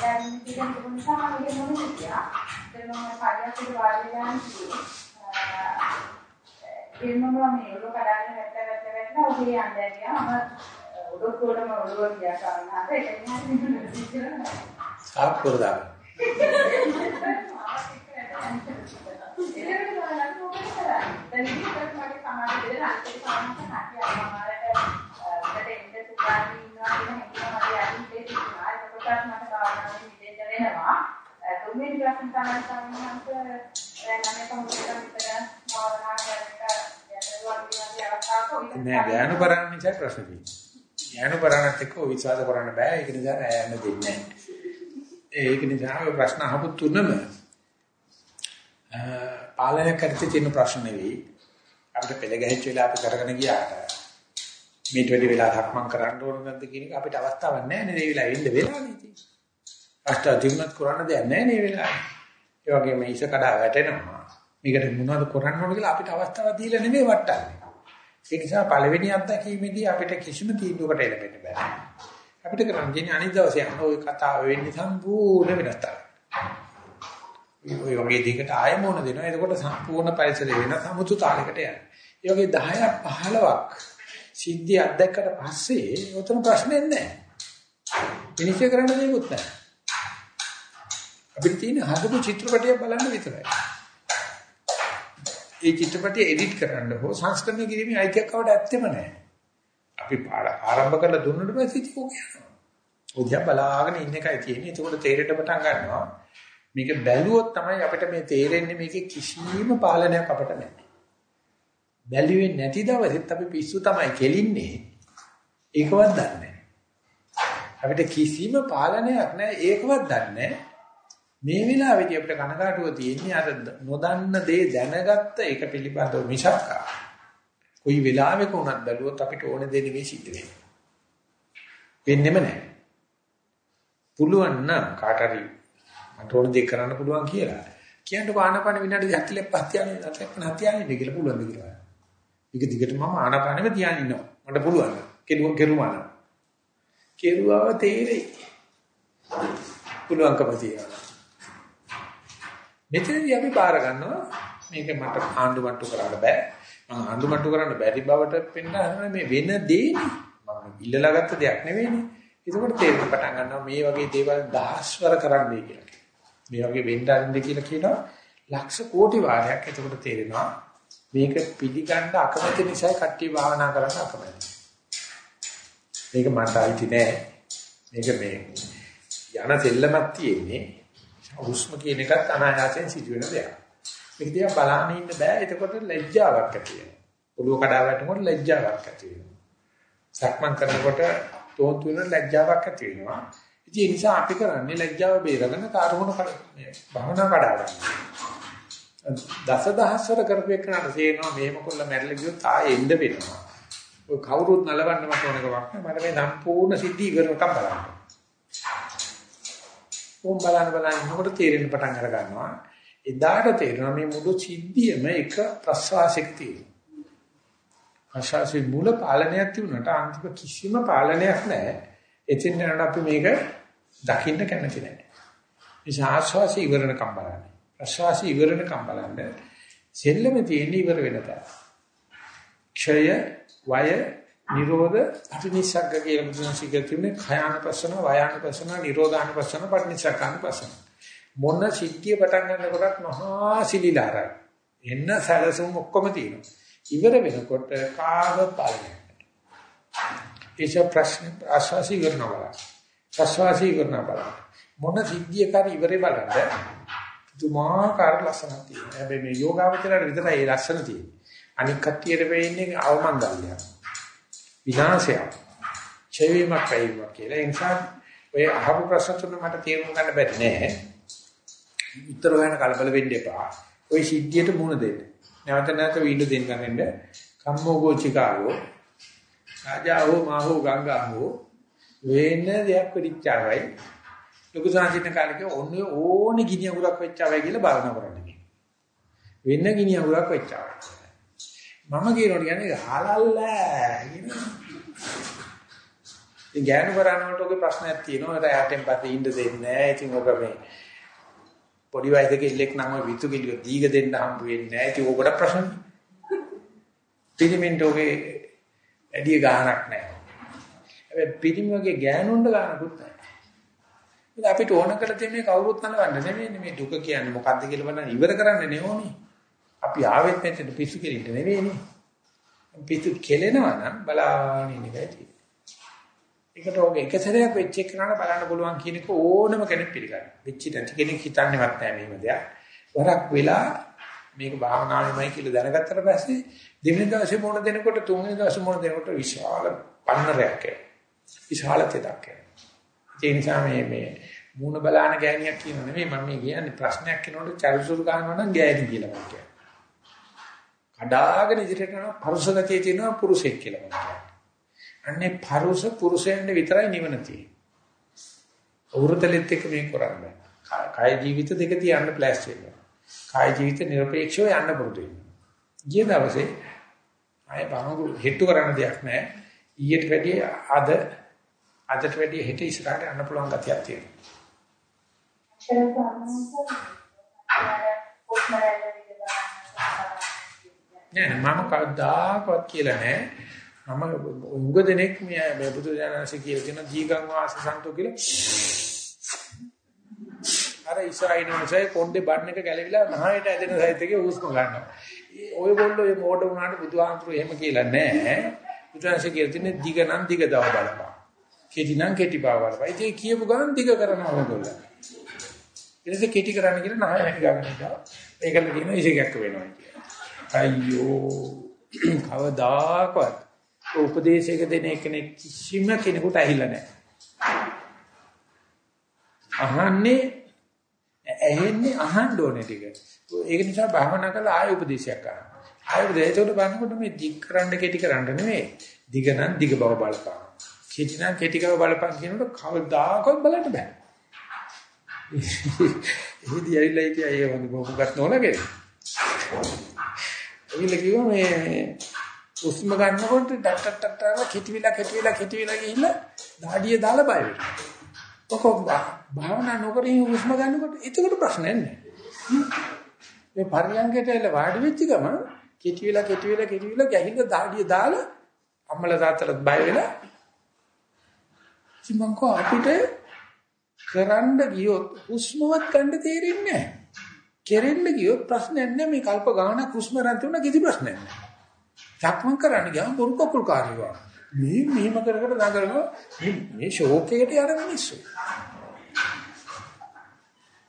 විතරක් කියන නිසා මම ඒක මොනවද කියා. ඒක මම පරිස්සමට වාඩි වෙලා ඉන්නේ. ඒ මම මේ ඔළුව කඩාගෙන වැටලා වැටලා වැටලා ඔහේ යන්නේ ගියා. මම ඔඩොක්කොටම ඔළුව ගියා කාරණාට ඒක නිකන් සාප් කරදා. ඒක නෑ මොකද කරන්නේ. දැන් ඉතින් මගේ සමාජ දෙන්න අන්තිම සමාජ කටියක් මමාරට දෙන්න සුදානි ඉන්නවා කියන හැඟීම මගේ අදින් තේරුණා. ඒකටත් මට භාවනාවේ විදෙන්න වෙනවා. තුන්වෙනි ප්‍රශ්න තමයි සම්මත දැන් මම කොහොමද විතර භාවනා කරන්න නෑ ඥාන පරණ නිසා ප්‍රශ්න තියෙනවා. ඥාන පරණත් එක්ක විශ්වාස කරන්න බෑ. ඒක නිසා නෑ යන්න දෙන්නේ නෑ. ඒක නිසා ඔය ප්‍රශ්න අහපු තුනම පාලනය කරති තියෙන ප්‍රශ්න නෙවෙයි. අපිට පෙළ ගැහිච්ච වෙලාව අපි කරගෙන ගියාට මේට වැඩි වෙලා ධක්මං කරන්න ඕන නැද්ද කියන එක අපිට අවස්ථාවක් නැහැ නේ මේ වෙලාවෙ ඉන්න වෙලාවනේ ඉතින්. අෂ්ට ජීවනත් කරන්න දෙයක් නැහැ නේ වෙලාවෙ. ඒ වගේම ඉස කඩා වැටෙනවා. මේකට මොනවද කරන්න ඕන කියලා අපිට අවස්ථාවක් දීලා නෙමෙයි වටන්නේ. ඒ නිසා පළවෙනි අත්දැකීමේදී අපිට කිසිම තීන්දුවකට එළඹෙන්න බෑ. අපිට කරන්න තියෙන්නේ අනිත් දවසේ අහන ওই කතාව වෙන්නේ සම්පූර්ණ වෙනස් තරම්. ඔය වගේ දෙයකට ආයෙ මොන දෙනවා. එතකොට සම්පූර්ණ පරිසරය වෙන සමුතු තාලයකට යනවා. ඒ වගේ 10ක් 15ක් සිද්ධිය අත්දැක්කට පස්සේ උතන ප්‍රශ්නේ නැහැ. විනිශ්චය කරන්න දෙයක්වත් නැහැ. අපිට තියෙන හදපු චිත්‍රපටිය බලන්න විතරයි. ඒ චිත්‍රපටිය එඩිට් කරන්න හෝ සංස්කරණය කිරීමේ අයිතියක් කවට ඇත්තෙම නැහැ. අපි ආරම්භ කරලා දුන්නට පස්සේ ඒක යනවා. ඔය බලාගෙන ඉන්න එකයි තියෙන්නේ. ඒකෝට තේරෙට පටන් ගන්නවා. මේක බැලුවොත් තමයි අපිට මේ තේරෙන්නේ මේකේ කිසිම පාලනයක් අපිට නැහැ. බැලුවේ නැති දවසෙත් අපි පිස්සු තමයි කෙලින්නේ. ඒකවත් දන්නේ නැහැ. අපිට කිසිම පාලනයක් නැහැ. ඒකවත් දන්නේ නැහැ. මේ වෙලාවේදී අපිට කනගාටුව තියෙන්නේ අර නොදන්න දේ දැනගත්ත එක පිළිබඳව මිසක් කොයි වෙලාවෙක වුණත් බැලුවොත් අපිට ඕන දේ නෙවෙයි සිද්ධ වෙන්නේ. වෙන්නෙම නැහැ. පුළුවන් නම් කාට හරි මට ඕන දේ කරන්න පුළුවන් කියලා. කියන්නකො ආනපන විනාඩි 40ක් පස් තියාගෙන නැත්නම් තියාගෙන කියලා පුළුවන් ද කියලා. ඒක දිගට මම ආනපනෙම තියාගෙන ඉන්නවා. මට පුළුවන්. කෙරුව කෙරුවා නම්. කෙරුවව තේරෙයි. පුළුවන්කම තියෙනවා. මෙතනදී අපි බාර ගන්නවා මේක මට ආණ්ඩු මට්ටු කරන්න බෑ. මම ආණ්ඩු මට්ටු කරන්න බැරි බවට පෙන්නන මේ වෙන දේනේ. මම ඉල්ලලා ගත්ත දෙයක් නෙවෙයිනේ. ඒකෝට තේරෙන්න පටන් ගන්නවා මේ වගේ දේවල් දහස්වර කරන්නයි කියලා. මේ වගේ වෙන්න අරින්ද කියලා කියනවා ලක්ෂ කෝටි වාරයක් එතකොට තේරෙනවා මේක පිළිගන්න අකමැති නිසා කට්ටිය භාවනා කරන්න අකමැති. මේක මට අයිති නෑ. මේක මේ යන සෙල්ලමක් තියෙන්නේ. හුස්ම කියන එකත් අනායාසයෙන් සිදුවෙන දෙයක්. මේක දිහා බලන්න ඉන්න බෑ. එතකොට ලැජ්ජාවක් ඇති වෙනවා. ඔළුව කඩා වැටෙනකොට ලැජ්ජාවක් ඇති වෙනවා. සක්මන් කරනකොට තෝන්තු වෙන ලැජ්ජාවක් ඇති වෙනවා. ඉතින් ඒ නිසා අපි කරන්නේ ලැජ්ජාව බේරගෙන කාර්මුණ මේ භවනා කඩා ගන්න. දසදහස්වර කරපේකනට තේරෙනවා මේම කොල්ල මැරෙලා ගියොත් ආයෙ එන්න වෙනවා. ඔය කවුරුත් නලවන්න මට ඕන එකක් නෑ. මට මේ සම්පූර්ණ සිද්ධි ඉවරනකම් බලන්න. ඕම් බලන්න බලන්න ඉන්නකොට තේරෙන්න පටන් අර ගන්නවා. එදාට තේරෙනවා මේ මුළු සිද්ධියම එක ප්‍රසවාසයක් තියෙනවා. ආශාසි මූල පාලනයක් තිබුණාට අන්තිම කිසිම පාලනයක් නැහැ. එතින් යනකොට අපි මේක දකින්න කැමති නැහැ. මේ ආශාසි ඉවරණකම් බලන්නේ. ප්‍රසවාසි ඉවරණකම් බලන්නේ. සෙල්ලම තියෙන ඉවර වෙන තැන. ක්ෂය, වය, නිරෝධ, අටිනිසග්ග කියලා බුදුන් සිගතුනේ khයානපස්සන, වයානපස්සන, නිරෝධානපස්සන, පටිනිසග්ගානපස්සන. මොන සිද්ධිය පටන් ගන්නකොටත් මහා සිලිලාරයි. එන්න සැලසුම් ඔක්කොම තියෙනවා. ඉවර වෙනකොට කාග පාලනයක් ඒච ප්‍රශ්න ආශාසි කරනවා ප්‍රශ්වාසී කරනවා මොන සිද්ධිය කර ඉවරේ බලන්න. තුමාකාර ලස්සනක් තියෙනවා. හැබැයි මේ යෝගාවචරයට විතරයි ඒ ලස්සන තියෙන්නේ. අනික් කට්ටියට වෙන්නේ අවමංගල්‍යයක්. විනාශයක්. ඡේවීමක් වයින්වක් කියලා. ඒ නිසා ඔය අහපු ප්‍රශ්න තුන මට තේරුම් ගන්න බැරි නෑ. උත්තර හොයන කලබල වෙන්න එපා. ඔය සිද්ධියට මුහුණ දෙන්න. නැවත නැවත වීඩියෝ දෙන්න ගන්න. කම්මෝගෝ චිකාගෝ රාජාවෝ මාහෝ ගංගාහෝ වෙන දෙයක් වෙච්චාවයි. ලොකු සාහිත්‍ය කාලෙක ඕනේ ඕනේ ගිනි අඟුරක් වෙච්චාවයි කියලා භාවනා කරන්න. වෙන ගිනි අඟුරක් වෙච්චාවයි. මම කියනකොට කියන්නේ හලල්ල ඉතින් ගෑනු කරනකොට ඔගේ ප්‍රශ්නයක් තියෙනවා. ඒකට යාටෙන් පස්සේ ඉන්න දෙන්නේ නැහැ. ඉතින් ඔක මේ පොඩි වයසක ඉල්ලෙක් නම් ඔය විතු කිලිය දීග දෙන්න හම්බ වෙන්නේ නැහැ. ඒක උකට ප්‍රශ්න. පිළිමින්ට ඔගේ ඇඩිය ගානක් නැහැ. හැබැයි පිළිමගේ ගෑනුන්ට ගානකුත් නැහැ. ඉතින් අපිට ඕන කරලා තියෙන්නේ කවුරුත් නලවන්න නෙමෙයි මේ දුක කියන්නේ මොකද්ද කියලා බලන්න ඉවර කරන්න නෙවෙයි. අපි ආවෙත් මෙතන පිස්සු කෙලින්න නෙවෙයිනේ. පිස්සු කෙලෙනවා නම් බලාගෙන ඉන්න එකයි ඒකට ඔගේ එක සැරයක් වෙච්ච එකනට බලන්න පුළුවන් කියන එක ඕනම කෙනෙක් පිළිගන්නවා. වෙච්ච නැති කෙනෙක් හිතන්නේවත් නැහැ මේව දෙයක්. වරක් වෙලා මේක භාවනාවෙමයි කියලා දැනගත්තට පස්සේ දෙවෙනි දවසේ මොන දෙනකොට තුන්වෙනි දවසේ මොන දෙනකොට විශාල පන්නරයක් එනවා. විශාල තෙදක් එනවා. ඒ නිසා මේ මේ මූණ බලාන ගෑණියක් කියන නෙමෙයි මම මේ කියන්නේ ප්‍රශ්නයක් කෙනෙකුට චරිසුරු ගන්නවා නම් ගෑණි කියලා මම කියන්නේ. කඩාගෙන ඉදිරියට යන පරුසගතිය තියෙනවා පුරුෂයෙක් කියලා මම කියන්නේ. අන්නේ පරුස පුරුෂයන්ට විතරයි නිවන තියෙන්නේ. වෘතලෙත් එක්ක මේ කරන්නේ. කාය ජීවිත දෙක තියන්න ප්ලාස්ට් වෙනවා. කාය ජීවිත নিরপেক্ষව යන්න පුරුදු වෙනවා. ගිය දවසේ ආය බාහුව හිටු කරන්න දෙයක් නැහැ. ඊට වැඩිය අද අදට වැඩිය හෙට ඉස්සරහට යන්න පුළුවන් ගතියක් තියෙනවා. නෑ මම කවදාකවත් කියලා නෑ මම උඟ දෙනෙක් මේ බුදු දනන්සේ කියලා කියන දීගං වාස සන්තෝ කියලා අර ඉස්සරහින් මොනසයි කොණ්ඩේ බන් එක ගැලවිලා නහයට ඇදෙන සයිත් එකේ හුස්ම ගන්නවා. ඔයගොල්ලෝ මේ මෝඩ වුණාට බුදුහාමුදුරුවෝ එහෙම කියලා නැහැ. බුදුන්සේ කියලා තියෙන්නේ දිග නම් දිග දව බලපන්. කෙටි නම් කෙටි බව බලපන්. ඉතින් කියපු ගමන් දිග කරනවා ඔයගොල්ලෝ. ඊටසේ කෙටි කරන්න කියලා නහය හැටි ගන්න ඉන්නවා. ඒකල කියනවා ඉසේකක් වෙනවා කියලා. අයියෝ කවදාකවත් උපදේශයක දෙන කෙනෙක් කිසිම කෙනෙකුට ඇහිලා නැහැ. අහන්නේ ඇහෙන්නේ අහන්න ඕනේ ටික. ඒක නිසා භාවනා කරලා ආය උපදේශයක් ගන්න. ආය උපදේශයට බලනකොට මේ දික් කරන්න කෙටි කරන්න නෙමෙයි. දිග නම් දිග බව බලපං. කෙටි නම් කෙටි බව බලපං කියනකොට කවදාකවත් බලන්න බෑ. එහිදී ඇවිල්ලා ඉතියා ඒ වගේ මොකක්වත් නොනගේ. එවිල කිව්වා මේ උස්ම ගන්නකොට ඩට් ටට් ටට් කෙටි විලා කෙටි විලා කෙටි විලා ගිහිල්ලා දාඩිය දාලා බය වෙනවා. ඔක භාවනා නොකර ඉන්න හුස්ම ගන්නකොට එතකොට ප්‍රශ්නයක් නැහැ. මේ පරියංගයට එල වාඩි වෙච්ච ගම කෙටි වෙලා කෙටි වෙලා කෙටි වෙලා ගැහිලා දාඩිය දාලා අම්මලා තාත්තලාත් බය වෙලා සිමංකෝ අපිට කරන්න ගියොත් හුස්මවත් ගන්න තේරෙන්නේ නැහැ. කෙරෙන්න ගියොත් ප්‍රශ්නයක් නැහැ මේ කල්ප ගානක් හුස්ම රන් තුන කිසි ප්‍රශ්නයක් නැහැ. සක්මන් කරන්න ගියාම බොරු කකුල් කාර්යවා. මේ මෙහෙම කර කර දඟලනවා මේ මේ ෂෝක් එකට යන මිනිස්සු.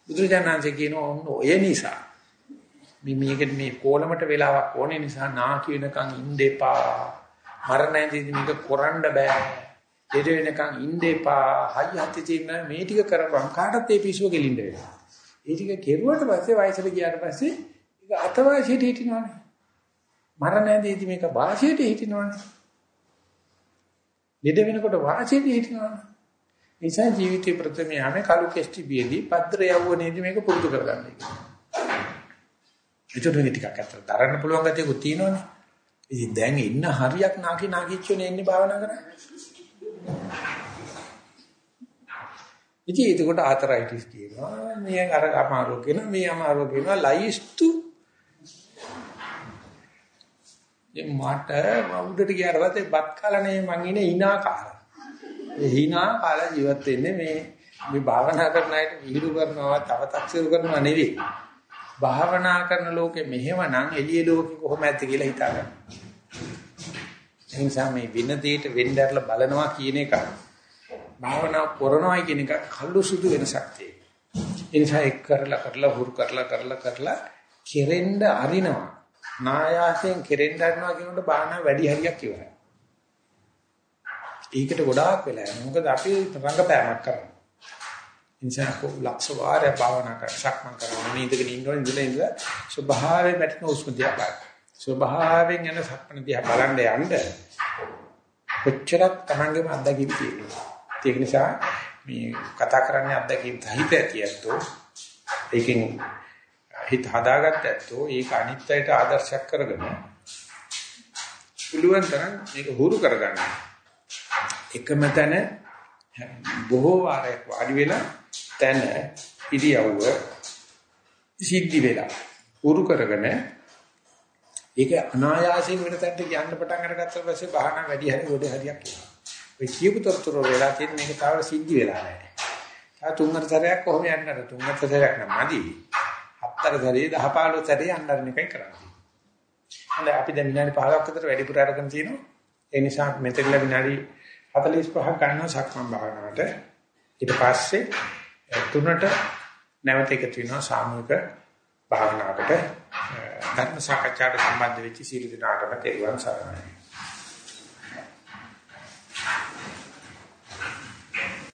බුදුරජාණන්සේ කියනවා ඔය නිසා මේ මේකට මේ කොලමට වෙලාවක් ඕනේ නිසා නා කියනකන් ඉන්න මරණයේදී මේක කරන්න බෑ. දෙද වෙනකන් ඉන්න එපා. හයි හති තියෙන මේ ටික කරපන් කාටත් ඒ පිස්සුව ගෙලින්න වෙනවා. ඒ ටික කෙරුවට පස්සේ වයසට ගියාට පස්සේ ඒක අතවාසියට හිටිනවනේ. මරණයේදී මේක වාසියට හිටිනවනේ. ලෙඩ වෙනකොට වාසියට හිටිනවා. නිසා ජීවිතේ ප්‍රථම යන්නේ කලු කෙස්ටි බියදී පද්‍ර යවුවනේදී මේක පුරුදු කරගන්න එක. ඒකට ටිකක් අතර දරන්න පුළුවන් ගැතියකුත් තියෙනවනේ. ඉතින් දැන් ඉන්න හරියක් නාකි නාකිච්චෝනේ ඉන්නේ භාවනා කරන්නේ. ඉතින් ඒකට ආතරයිටිස් කියනවා. මේ අර අමාරුව කියනවා මේ අමාරුව කියනවා ලයිස්තු දැන් මට උඩට ගියාට පස්සේ බත් කාලනේ මං ඉන්නේ hina කාලා. ඒ hina කාලා ජීවත් වෙන්නේ මේ මේ භාවනා කරන අයට විහිළු කරනවා තවතක්සරු කරනවා නෙවෙයි. භාවනා කරන ලෝකෙ මෙහෙමනම් එළිය ලෝකෙ කොහොම ඇද්ද කියලා හිතා ගන්න. ඒ නිසා මේ වෙන දෙයකට වෙnderලා බලනවා කියන එක භාවනා කරනවා කියන එක කල්ලු සුදු වෙනසක් තියෙනවා. ඒ නිසා එක් කරලා කරලා හුරු කරලා කරලා කරලා කෙරෙන්න අරිනවා. නායාසයෙන් කෙරෙන්න ගන්නවා කියනකොට බාහන වැඩි හරියක් ඉවරයි. ඒකට ගොඩාක් වෙලා යනවා. මොකද අපි රංගපෑමක් කරනවා. ඉන්සන කො ලක්ෂ වාරය භාවනා කර සක්මන් කරනවා. මේ ඉඳගෙන ඉන්නකොට ඉඳලා ඉඳලා ස්වභාවයෙන් වැටෙන උස්ම දිහා බලන්න. ස්වභාවයෙන් යන සක්මන දිහා බලන්න යන්න කොච්චරක් Tamangeම අත්දැකීම් තියෙනවා. ඒක නිසා මේ කතා කරන්නේ අත්දැකීම් සහිත ඇතියතෝ ඒකෙන් හිත හදාගත්ත ඇත්තෝ ඒක අනිත්‍යයට ආදර්ශයක් කරගෙන පුළුවන් තරම් මේක හුරු කරගන්න. එකම තැන බොහෝ වාරයක් වාඩි වෙලා තැන ඉරියව්ව සිද්ධි වෙලා හුරු කරගෙන ඒක අනායාසයෙන් වෙන තැනට යන්න පටන් අරගත්ත පස්සේ බහන වැඩි හරි ගොඩ හරියක් එනවා. ඔය කියපු තොරතුරු වෙලා තියෙන මේක තාම සිද්ධි වෙලා නැහැ. තා තුන්වර සැරයක් කොහොම යන්නද තුන්වර සැරයක් නම් මදි. හතර සැරේ 10 15 සැරේ යන්නරින එකයි කරන්නේ. හොඳයි අපි දැන් විනාඩි 15ක් විතර වැඩිපුර අරගෙන තිනවා. ඒ නිසා මෙතනලා විනාඩි 45ක් ගන්නවා සක්මන් භාවනාවට. ඊට පස්සේ තුනට නැවත එකතු වෙනවා සාමූහික භාවනාවකට ධර්ම සාකච්ඡාට සම්බන්ධ වෙච්ච සීල දිනාටම තෙරුවන් සරණයි.